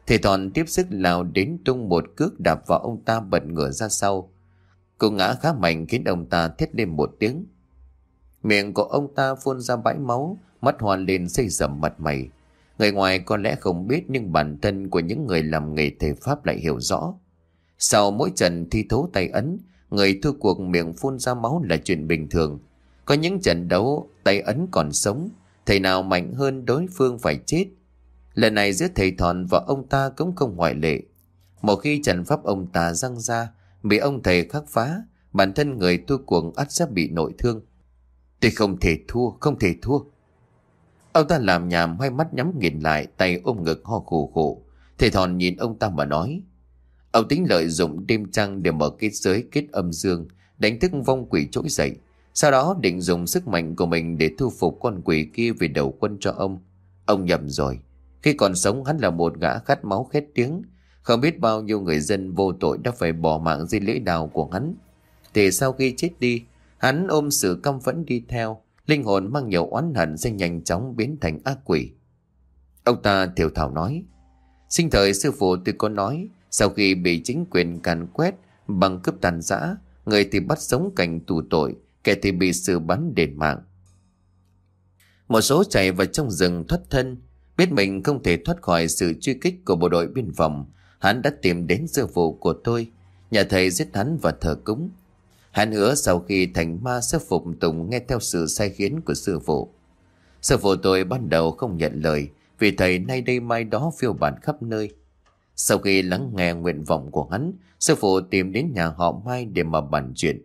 Thầy Thòn tiếp sức lao đến tung một cước đạp vào ông ta bật ngửa ra sau. Cô ngã khá mạnh khiến ông ta thét lên một tiếng. Miệng của ông ta phun ra bãi máu, mắt hoàn lên xây dầm mặt mày. Người ngoài có lẽ không biết nhưng bản thân của những người làm nghề thầy pháp lại hiểu rõ. Sau mỗi trận thi thố tay ấn, người thua cuộc miệng phun ra máu là chuyện bình thường. Có những trận đấu tay ấn còn sống, thầy nào mạnh hơn đối phương phải chết. Lần này giữa thầy thọn và ông ta cũng không ngoại lệ. Một khi trận pháp ông ta răng ra, bị ông thầy khắc phá, bản thân người thua cuộc ắt sẽ bị nội thương. Tôi không thể thua, không thể thua. Ông ta làm nhảm hai mắt nhắm nghiền lại tay ôm ngực ho khổ khổ. Thầy thòn nhìn ông ta mà nói. Ông tính lợi dụng đêm trăng để mở kết giới kết âm dương, đánh thức vong quỷ trỗi dậy. Sau đó định dùng sức mạnh của mình để thu phục con quỷ kia về đầu quân cho ông. Ông nhầm rồi. Khi còn sống hắn là một gã khát máu khét tiếng. Không biết bao nhiêu người dân vô tội đã phải bỏ mạng dưới lưỡi đào của hắn. Thì sau khi chết đi, hắn ôm sự căm phẫn đi theo. Linh hồn mang nhiều oán hận sẽ nhanh chóng biến thành ác quỷ. Ông ta thiểu thảo nói. Sinh thời sư phụ tôi có nói, sau khi bị chính quyền càn quét bằng cướp tàn giã, người thì bắt sống cảnh tù tội, kẻ thì bị xử bắn đền mạng. Một số chạy vào trong rừng thoát thân, biết mình không thể thoát khỏi sự truy kích của bộ đội biên phòng, hắn đã tìm đến sư phụ của tôi, nhà thầy giết hắn và thờ cúng. Hắn hứa sau khi thành ma sẽ phục tùng nghe theo sự sai khiến của sư phụ. Sư phụ tôi ban đầu không nhận lời vì thầy nay đây mai đó phiêu bản khắp nơi. Sau khi lắng nghe nguyện vọng của hắn, sư phụ tìm đến nhà họ Mai để mà bàn chuyện.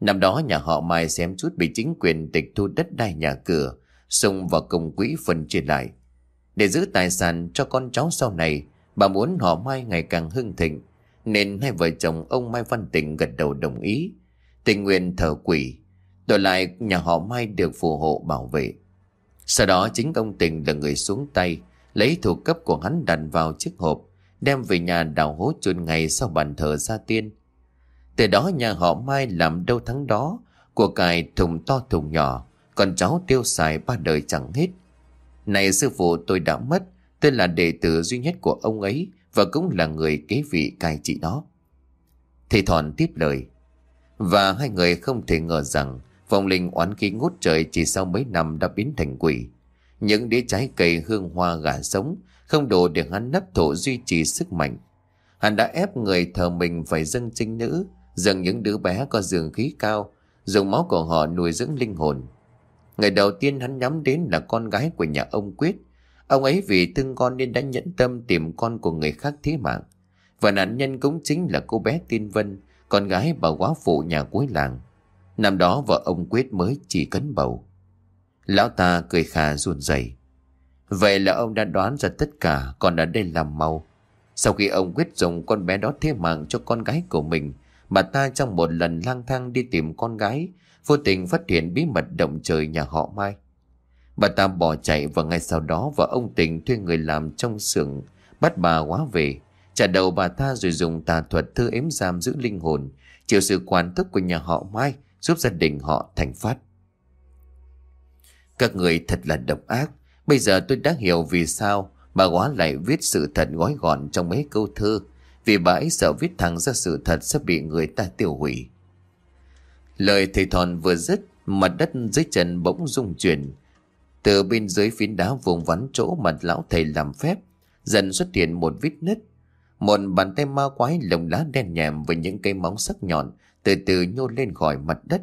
Năm đó nhà họ Mai xem chút bị chính quyền tịch thu đất đai nhà cửa, xung vào công quỹ phần chia lại. Để giữ tài sản cho con cháu sau này, bà muốn họ Mai ngày càng hưng thịnh, nên hai vợ chồng ông Mai Văn Tịnh gật đầu đồng ý. Tình nguyện thờ quỷ, đổi lại nhà họ Mai được phù hộ bảo vệ. Sau đó chính ông Tình là người xuống tay, lấy thuộc cấp của hắn đặt vào chiếc hộp, đem về nhà đào hố chôn ngày sau bàn thờ gia tiên. Từ đó nhà họ Mai làm đâu thắng đó, của cải thùng to thùng nhỏ, còn cháu tiêu xài ba đời chẳng hết. Này sư phụ tôi đã mất, tôi là đệ tử duy nhất của ông ấy và cũng là người kế vị cai trị đó. Thầy Thọn tiếp lời. Và hai người không thể ngờ rằng vòng linh oán khí ngút trời chỉ sau mấy năm đã biến thành quỷ. Những đĩa trái cây hương hoa gà sống không đủ để hắn nấp thổ duy trì sức mạnh. Hắn đã ép người thờ mình phải dâng trinh nữ, dâng những đứa bé có dường khí cao, dùng máu của họ nuôi dưỡng linh hồn. Người đầu tiên hắn nhắm đến là con gái của nhà ông Quyết. Ông ấy vì thương con nên đã nhẫn tâm tìm con của người khác thế mạng. Và nạn nhân cũng chính là cô bé Tiên Vân, con gái bà quá phụ nhà cuối làng. Năm đó vợ ông Quyết mới chỉ cấn bầu. Lão ta cười khà run rẩy. Vậy là ông đã đoán ra tất cả còn ở đây làm mau. Sau khi ông Quyết dùng con bé đó thế mạng cho con gái của mình, bà ta trong một lần lang thang đi tìm con gái, vô tình phát hiện bí mật động trời nhà họ Mai. Bà ta bỏ chạy và ngay sau đó vợ ông tình thuê người làm trong xưởng bắt bà quá về. Trả đầu bà ta rồi dùng tà thuật thư ếm giam giữ linh hồn, chịu sự quản thức của nhà họ Mai giúp gia đình họ thành phát. Các người thật là độc ác. Bây giờ tôi đã hiểu vì sao bà quá lại viết sự thật gói gọn trong mấy câu thơ. Vì bà ấy sợ viết thẳng ra sự thật sẽ bị người ta tiêu hủy. Lời thầy thòn vừa dứt, mặt đất dưới chân bỗng rung chuyển. Từ bên dưới phiến đá vùng vắn chỗ mặt lão thầy làm phép, dần xuất hiện một vết nứt. Một bàn tay ma quái lồng lá đen nhèm với những cây móng sắc nhọn từ từ nhô lên khỏi mặt đất.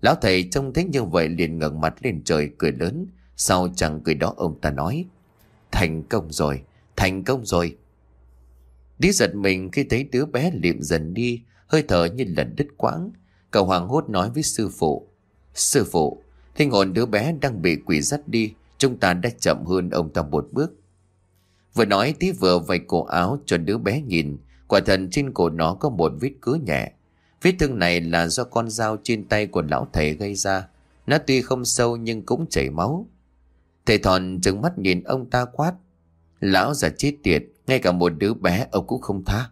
Lão thầy trông thấy như vậy liền ngẩng mặt lên trời cười lớn. Sau chẳng cười đó ông ta nói. Thành công rồi, thành công rồi. Đi giật mình khi thấy đứa bé liệm dần đi, hơi thở như lần đứt quãng. Cậu hoàng hốt nói với sư phụ. Sư phụ, linh hồn đứa bé đang bị quỷ dắt đi, chúng ta đã chậm hơn ông ta một bước. Vừa nói tí vừa vạch cổ áo cho đứa bé nhìn, quả thần trên cổ nó có một vết cứa nhẹ. Vết thương này là do con dao trên tay của lão thầy gây ra. Nó tuy không sâu nhưng cũng chảy máu. Thầy thòn trừng mắt nhìn ông ta quát. Lão già chết tiệt, ngay cả một đứa bé ông cũng không tha.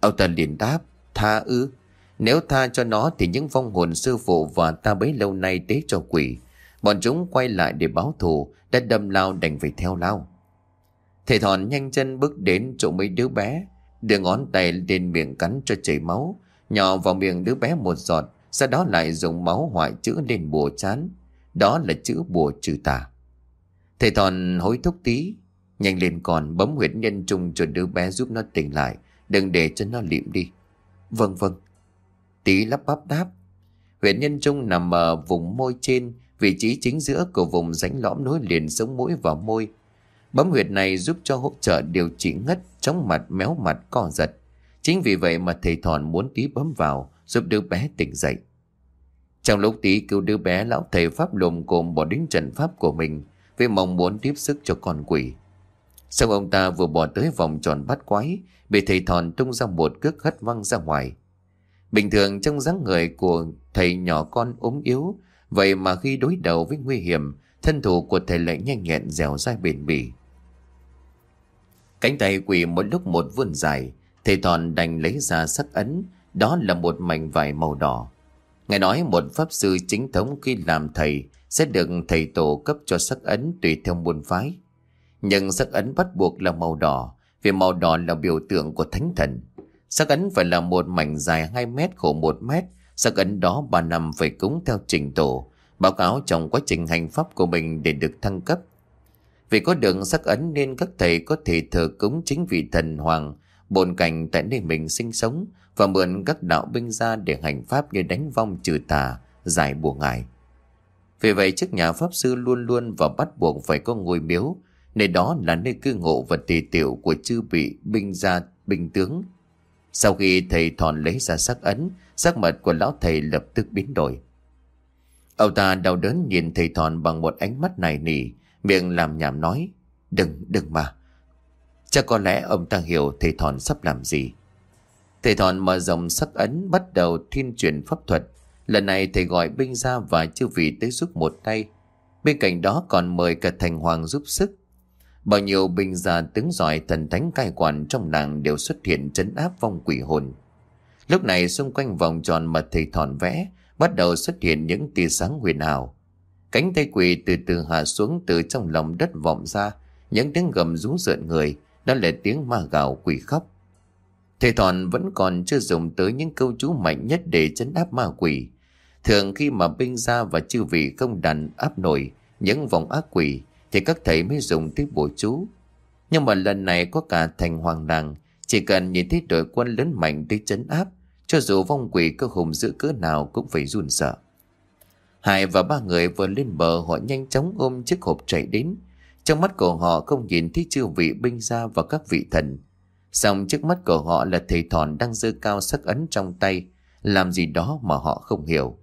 Ông ta liền đáp, tha ư. Nếu tha cho nó thì những vong hồn sư phụ và ta bấy lâu nay tế cho quỷ. Bọn chúng quay lại để báo thù, đã đâm lao đành phải theo lao. Thầy thòn nhanh chân bước đến chỗ mấy đứa bé, đưa ngón tay lên miệng cắn cho chảy máu, nhỏ vào miệng đứa bé một giọt, sau đó lại dùng máu hoại chữ lên bùa chán. Đó là chữ bùa trừ tà. Thầy thòn hối thúc tí, nhanh lên còn bấm huyệt nhân trung cho đứa bé giúp nó tỉnh lại, đừng để cho nó liệm đi. Vâng vâng. Tí lắp bắp đáp. Huyệt nhân trung nằm ở vùng môi trên, vị trí chính giữa của vùng rãnh lõm nối liền sống mũi và môi. Bấm huyệt này giúp cho hỗ trợ điều trị ngất, chóng mặt, méo mặt, co giật. Chính vì vậy mà thầy thòn muốn tí bấm vào, giúp đứa bé tỉnh dậy. Trong lúc tí cứu đứa bé, lão thầy pháp lồm cồm bỏ đến trận pháp của mình, với mong muốn tiếp sức cho con quỷ. Xong ông ta vừa bỏ tới vòng tròn bắt quái, bị thầy thòn tung ra một cước hất văng ra ngoài. Bình thường trong dáng người của thầy nhỏ con ốm yếu, vậy mà khi đối đầu với nguy hiểm, thân thủ của thầy lại nhanh nhẹn dẻo dai bền bỉ. Cánh tay quỷ một lúc một vươn dài, thầy thòn đành lấy ra sắc ấn, đó là một mảnh vải màu đỏ. Ngài nói một pháp sư chính thống khi làm thầy sẽ được thầy tổ cấp cho sắc ấn tùy theo môn phái. Nhưng sắc ấn bắt buộc là màu đỏ, vì màu đỏ là biểu tượng của thánh thần. Sắc ấn phải là một mảnh dài 2 mét khổ 1 mét, sắc ấn đó bà nằm phải cúng theo trình tổ, báo cáo trong quá trình hành pháp của mình để được thăng cấp. Vì có đường sắc ấn nên các thầy có thể thờ cúng chính vị thần hoàng, bồn cảnh tại nơi mình sinh sống và mượn các đạo binh ra để hành pháp như đánh vong trừ tà, giải bùa ngài. Vì vậy trước nhà Pháp Sư luôn luôn và bắt buộc phải có ngôi miếu, nơi đó là nơi cư ngụ và tỳ tiểu của chư vị binh gia binh tướng. Sau khi thầy thòn lấy ra sắc ấn, sắc mật của lão thầy lập tức biến đổi. Ông ta đau đớn nhìn thầy thòn bằng một ánh mắt này nỉ, miệng làm nhảm nói, đừng, đừng mà. Chắc có lẽ ông ta hiểu thầy thòn sắp làm gì. Thầy thòn mở rộng sắc ấn bắt đầu thiên truyền pháp thuật, Lần này thầy gọi binh ra và chư vị tới giúp một tay. Bên cạnh đó còn mời cả thành hoàng giúp sức. Bao nhiêu binh gia tướng giỏi thần thánh cai quản trong làng đều xuất hiện trấn áp vong quỷ hồn. Lúc này xung quanh vòng tròn mà thầy thòn vẽ bắt đầu xuất hiện những tia sáng huyền ảo. Cánh tay quỷ từ từ hạ xuống từ trong lòng đất vọng ra, những tiếng gầm rú rợn người, đó là tiếng ma gạo quỷ khóc. Thầy thòn vẫn còn chưa dùng tới những câu chú mạnh nhất để chấn áp ma quỷ. Thường khi mà binh gia và chư vị không đàn áp nổi những vòng ác quỷ thì các thầy mới dùng tới bổ chú. Nhưng mà lần này có cả thành hoàng nàng chỉ cần nhìn thấy đội quân lớn mạnh để chấn áp cho dù vong quỷ có hùng dữ cỡ nào cũng phải run sợ. Hải và ba người vừa lên bờ họ nhanh chóng ôm chiếc hộp chạy đến. Trong mắt của họ không nhìn thấy chư vị binh gia và các vị thần. Xong trước mắt của họ là thầy thòn đang dơ cao sắc ấn trong tay, làm gì đó mà họ không hiểu.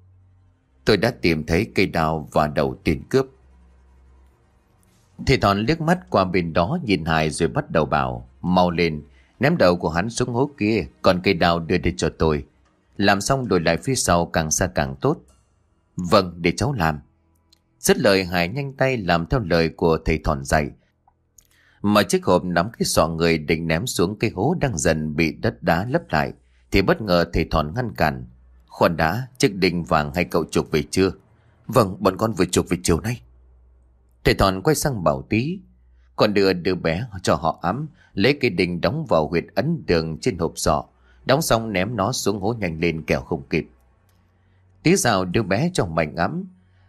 Tôi đã tìm thấy cây đào và đầu tiền cướp. Thì thòn liếc mắt qua bên đó nhìn Hải rồi bắt đầu bảo, mau lên, ném đầu của hắn xuống hố kia, còn cây đào đưa đi cho tôi. Làm xong đổi lại phía sau càng xa càng tốt. Vâng, để cháu làm. Rất lời Hải nhanh tay làm theo lời của thầy thòn dạy. Mà chiếc hộp nắm cái sọ người định ném xuống cây hố đang dần bị đất đá lấp lại. Thì bất ngờ thầy thòn ngăn cản. Khoan đã, chiếc đinh vàng hay cậu chuộc về chưa? Vâng, bọn con vừa chuộc về chiều nay. Thầy thòn quay sang bảo tí. Còn đưa đứa bé cho họ ấm, lấy cây đinh đóng vào huyệt ấn đường trên hộp sọ. Đóng xong ném nó xuống hố nhanh lên kẻo không kịp. Tí rào đưa bé cho mạnh ấm,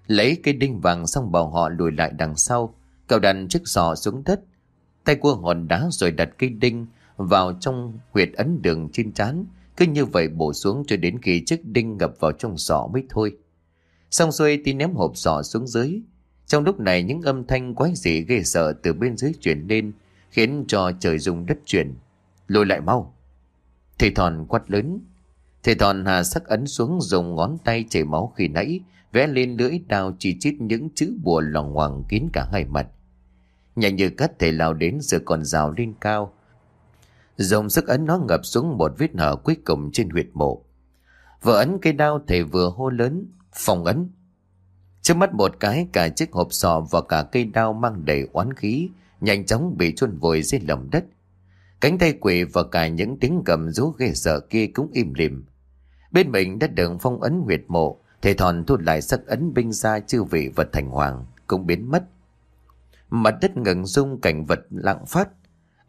Lấy cây đinh vàng xong bảo họ lùi lại đằng sau. Cậu đặt chiếc sọ xuống đất. Tay cua hòn đá rồi đặt cây đinh vào trong huyệt ấn đường trên trán cứ như vậy bổ xuống cho đến khi chiếc đinh ngập vào trong sọ mới thôi. Xong xuôi tí ném hộp sọ xuống dưới. Trong lúc này những âm thanh quái dị ghê sợ từ bên dưới chuyển lên, khiến cho trời rung đất chuyển. Lùi lại mau. Thầy thòn quát lớn. Thầy thòn hà sắc ấn xuống dùng ngón tay chảy máu khi nãy, vẽ lên lưỡi đao chỉ chít những chữ bùa loằng ngoằng kín cả hai mặt. Nhanh như cắt thể lao đến rồi còn rào lên cao. Dòng sức ấn nó ngập xuống một vết hở cuối cùng trên huyệt mộ. Vừa ấn cây đao thầy vừa hô lớn, phòng ấn. Trước mắt một cái cả chiếc hộp sọ và cả cây đao mang đầy oán khí, nhanh chóng bị chôn vùi dưới lòng đất. Cánh tay quỷ và cả những tiếng cầm rú ghê sợ kia cũng im lìm. Bên mình đã đường phong ấn huyệt mộ, Thầy thòn thu lại sắc ấn binh ra chư vị vật thành hoàng cũng biến mất. Mặt đất ngừng rung cảnh vật lặng phát.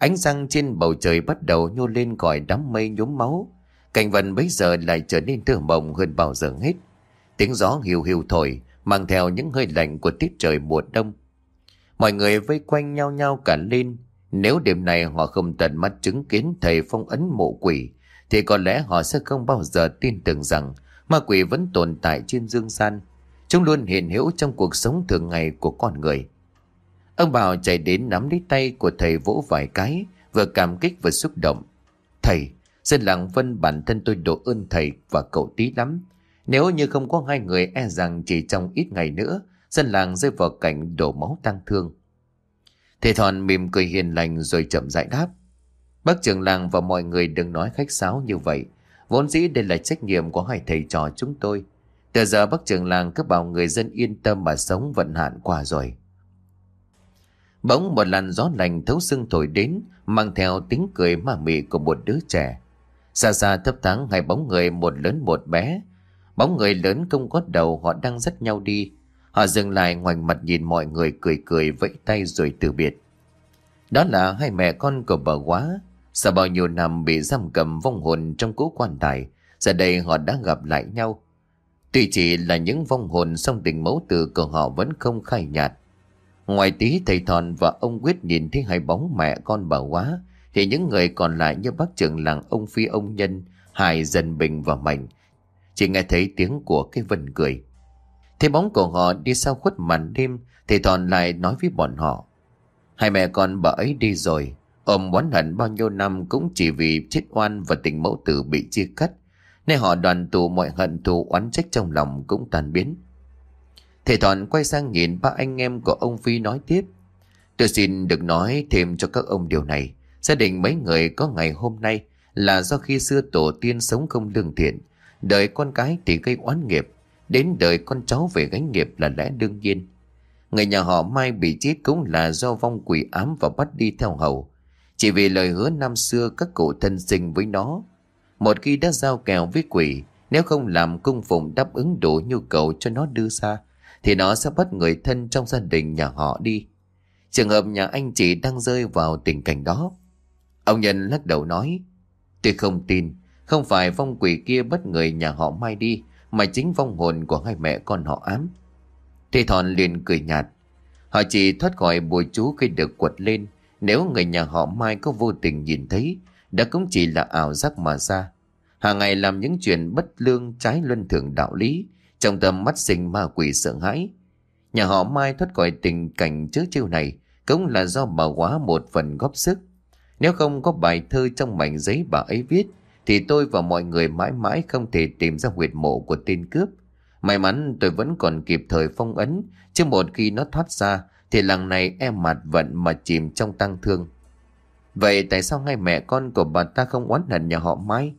Ánh răng trên bầu trời bắt đầu nhô lên gọi đám mây nhúm máu. Cảnh vật bấy giờ lại trở nên thơ mộng hơn bao giờ hết. Tiếng gió hiu hiu thổi, mang theo những hơi lạnh của tiết trời mùa đông. Mọi người vây quanh nhau nhau cả lên. Nếu đêm này họ không tận mắt chứng kiến thầy phong ấn mộ quỷ, thì có lẽ họ sẽ không bao giờ tin tưởng rằng ma quỷ vẫn tồn tại trên dương gian. Chúng luôn hiện hữu trong cuộc sống thường ngày của con người. Ông Bảo chạy đến nắm lấy tay của thầy vỗ vài cái, vừa cảm kích vừa xúc động. Thầy, dân làng Vân bản thân tôi độ ơn thầy và cậu tí lắm. Nếu như không có hai người e rằng chỉ trong ít ngày nữa, dân làng rơi vào cảnh đổ máu tăng thương. Thầy Thòn mỉm cười hiền lành rồi chậm rãi đáp. Bác trưởng làng và mọi người đừng nói khách sáo như vậy. Vốn dĩ đây là trách nhiệm của hai thầy trò chúng tôi. Từ giờ bác trưởng làng cứ bảo người dân yên tâm mà sống vận hạn qua rồi. Bỗng một làn gió lành thấu xương thổi đến, mang theo tiếng cười ma mị của một đứa trẻ. Xa xa thấp thoáng hai bóng người một lớn một bé. Bóng người lớn không có đầu họ đang dắt nhau đi. Họ dừng lại ngoảnh mặt nhìn mọi người cười cười vẫy tay rồi từ biệt. Đó là hai mẹ con của bà quá. Sau bao nhiêu năm bị giam cầm vong hồn trong cố quan tài, giờ đây họ đã gặp lại nhau. Tuy chỉ là những vong hồn song tình mẫu tử của họ vẫn không khai nhạt. Ngoài tí thầy thòn và ông quyết nhìn thấy hai bóng mẹ con bà quá, thì những người còn lại như bác trưởng làng ông Phi ông Nhân, Hải dần Bình và Mạnh, chỉ nghe thấy tiếng của cái vân cười. Thấy bóng của họ đi sau khuất màn đêm, thầy thòn lại nói với bọn họ. Hai mẹ con bà ấy đi rồi, Ôm oán hận bao nhiêu năm cũng chỉ vì chết oan và tình mẫu tử bị chia cắt. Nên họ đoàn tụ mọi hận thù oán trách trong lòng cũng tan biến. Thầy Thọn quay sang nhìn ba anh em của ông Phi nói tiếp. Tôi xin được nói thêm cho các ông điều này. Gia đình mấy người có ngày hôm nay là do khi xưa tổ tiên sống không lương thiện. Đời con cái thì gây oán nghiệp. Đến đời con cháu về gánh nghiệp là lẽ đương nhiên. Người nhà họ Mai bị chết cũng là do vong quỷ ám và bắt đi theo hầu. Chỉ vì lời hứa năm xưa các cụ thân sinh với nó. Một khi đã giao kèo với quỷ, nếu không làm cung phụng đáp ứng đủ nhu cầu cho nó đưa ra, thì nó sẽ bắt người thân trong gia đình nhà họ đi. Trường hợp nhà anh chị đang rơi vào tình cảnh đó. Ông Nhân lắc đầu nói, Tôi không tin, không phải vong quỷ kia bắt người nhà họ mai đi, mà chính vong hồn của hai mẹ con họ ám. Thì Thòn liền cười nhạt, họ chỉ thoát khỏi bùa chú khi được quật lên, nếu người nhà họ Mai có vô tình nhìn thấy, đã cũng chỉ là ảo giác mà ra. Hàng ngày làm những chuyện bất lương trái luân thường đạo lý, trong tâm mắt sinh ma quỷ sợ hãi. Nhà họ Mai thoát khỏi tình cảnh trước chiêu này cũng là do bà quá một phần góp sức. Nếu không có bài thơ trong mảnh giấy bà ấy viết, thì tôi và mọi người mãi mãi không thể tìm ra huyệt mộ của tên cướp. May mắn tôi vẫn còn kịp thời phong ấn, chứ một khi nó thoát ra thì làng này em mặt vận mà chìm trong tăng thương. Vậy tại sao hai mẹ con của bà ta không oán hận nhà họ Mai?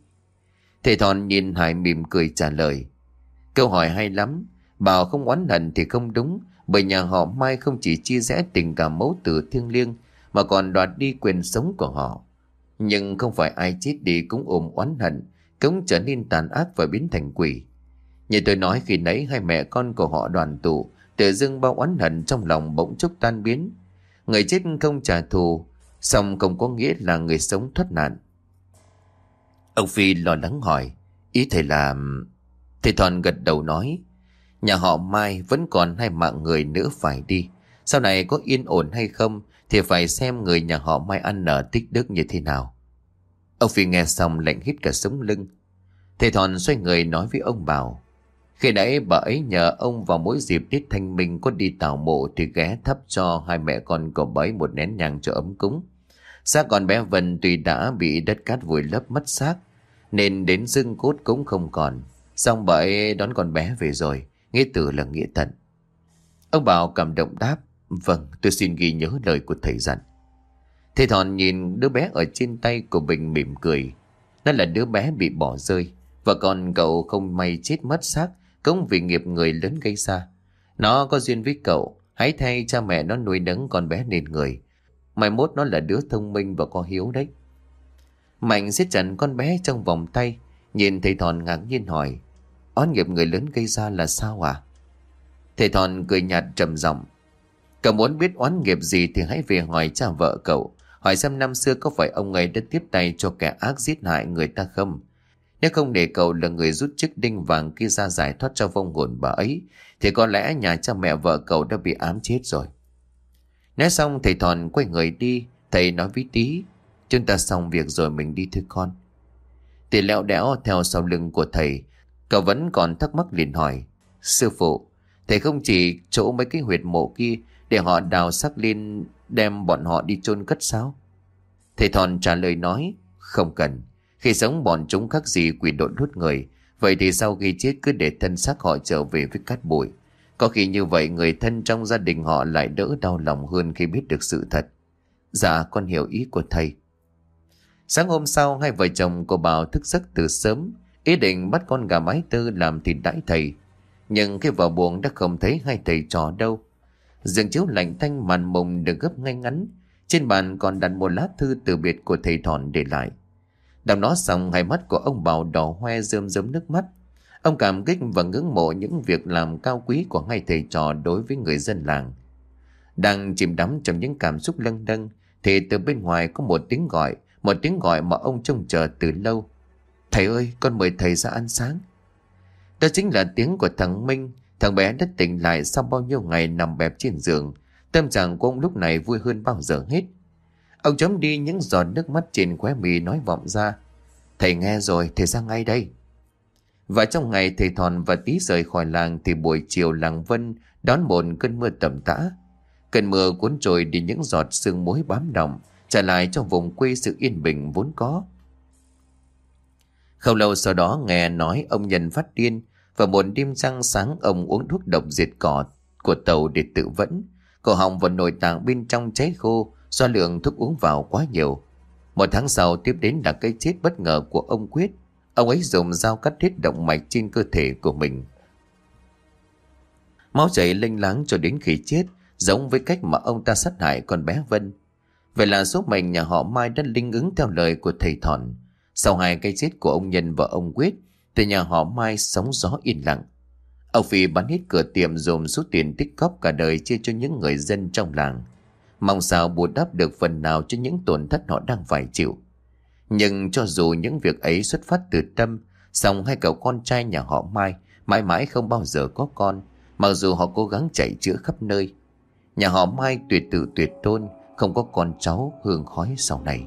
Thầy Thòn nhìn Hải mỉm cười trả lời. Câu hỏi hay lắm. Bảo không oán hận thì không đúng, Bởi nhà họ Mai không chỉ chia rẽ tình cảm mẫu tử thiêng liêng mà còn đoạt đi quyền sống của họ. Nhưng không phải ai chết đi cũng ôm oán hận, cũng trở nên tàn ác và biến thành quỷ. Như tôi nói khi nãy hai mẹ con của họ đoàn tụ, tự dưng bao oán hận trong lòng bỗng chốc tan biến. Người chết không trả thù, song không có nghĩa là người sống thoát nạn. Ông Phi lo lắng hỏi, ý thầy là... Thầy Thòn gật đầu nói, nhà họ Mai vẫn còn hai mạng người nữa phải đi. Sau này có yên ổn hay không thì phải xem người nhà họ Mai ăn nở tích đức như thế nào. Ông Phi nghe xong lạnh hít cả sống lưng. Thầy Thòn xoay người nói với ông Bảo. Khi nãy bà ấy nhờ ông vào mỗi dịp Tết Thanh Minh có đi tảo mộ thì ghé thắp cho hai mẹ con của bà ấy một nén nhang cho ấm cúng. Xác còn bé Vân tuy đã bị đất cát vùi lấp mất xác nên đến xương cốt cũng không còn. Xong bà ấy đón con bé về rồi, nghĩa tử là nghĩa tận. Ông Bảo cảm động đáp, vâng tôi xin ghi nhớ lời của thầy dặn. Thầy Thòn nhìn đứa bé ở trên tay của Bình mỉm cười. Nó là đứa bé bị bỏ rơi. Và còn cậu không may chết mất xác cũng vì nghiệp người lớn gây ra. Nó có duyên với cậu. Hãy thay cha mẹ nó nuôi nấng con bé nên người. Mai mốt nó là đứa thông minh và có hiếu đấy. Mạnh siết chặt con bé trong vòng tay. Nhìn thầy Thòn ngạc nhiên hỏi. Oán nghiệp người lớn gây ra là sao à? Thầy Thòn cười nhạt trầm giọng. Cậu muốn biết oán nghiệp gì thì hãy về hỏi cha vợ cậu. Hỏi xem năm xưa có phải ông ấy đã tiếp tay cho kẻ ác giết hại người ta không? Nếu không để cậu là người rút chiếc đinh vàng kia ra giải thoát cho vong hồn bà ấy, thì có lẽ nhà cha mẹ vợ cậu đã bị ám chết rồi. Nói xong thầy Thòn quay người đi, thầy nói với tí, chúng ta xong việc rồi mình đi thưa con. Tỷ lẹo đẽo theo sau lưng của thầy, cậu vẫn còn thắc mắc liền hỏi, sư phụ, thầy không chỉ chỗ mấy cái huyệt mộ kia để họ đào xác lên đem bọn họ đi chôn cất sao? Thầy Thòn trả lời nói, không cần. Khi sống bọn chúng khác gì quỷ độn hút người, vậy thì sau khi chết cứ để thân xác họ trở về với cát bụi. Có khi như vậy người thân trong gia đình họ lại đỡ đau lòng hơn khi biết được sự thật. Dạ con hiểu ý của thầy. Sáng hôm sau hai vợ chồng của Bảo thức giấc từ sớm, ý định bắt con gà mái tư làm thịt đãi thầy. Nhưng khi vào buồng đã không thấy hai thầy trò đâu. Giường chiếu lạnh thanh màn mùng được gấp ngay ngắn. Trên bàn còn đặt một lá thư từ biệt của thầy Thòn để lại. Đọc nó xong hai mắt của ông Bảo đỏ hoe rơm rớm nước mắt. Ông cảm kích và ngưỡng mộ những việc làm cao quý của hai thầy trò đối với người dân làng. Đang chìm đắm trong những cảm xúc lâng đâng thì từ bên ngoài có một tiếng gọi, một tiếng gọi mà ông trông chờ từ lâu. Thầy ơi, con mời thầy ra ăn sáng. Đó chính là tiếng của thằng Minh, thằng bé đã tỉnh lại sau bao nhiêu ngày nằm bẹp trên giường. Tâm trạng của ông lúc này vui hơn bao giờ hết. Ông chấm đi những giọt nước mắt trên khóe mì nói vọng ra. Thầy nghe rồi, thầy ra ngay đây. Và trong ngày thầy Thòn và Tí rời khỏi làng thì buổi chiều làng Vân đón một cơn mưa tầm tã. Cơn mưa cuốn trôi đi những giọt sương muối bám đọng, trả lại cho vùng quê sự yên bình vốn có. Không lâu sau đó nghe nói ông nhân phát điên và một đêm trăng sáng ông uống thuốc độc diệt cỏ của tàu để tự vẫn. Cổ họng và nội tạng bên trong cháy khô do lượng thuốc uống vào quá nhiều. Một tháng sau tiếp đến là cái chết bất ngờ của ông Quyết. Ông ấy dùng dao cắt hết động mạch trên cơ thể của mình. Máu chảy lênh láng cho đến khi chết, giống với cách mà ông ta sát hại con bé Vân. Vậy là số mệnh nhà họ Mai đã linh ứng theo lời của thầy Thọn. Sau hai cái chết của ông Nhân và ông Quyết, từ nhà họ Mai sống gió yên lặng. Ông Phi bán hết cửa tiệm dồn số tiền tích cóp cả đời chia cho những người dân trong làng. Mong sao bù đắp được phần nào cho những tổn thất họ đang phải chịu. Nhưng cho dù những việc ấy xuất phát từ tâm, song hai cậu con trai nhà họ Mai mãi mãi không bao giờ có con, mặc dù họ cố gắng chạy chữa khắp nơi. Nhà họ Mai tuyệt tự tuyệt tôn, không có con cháu hương khói sau này.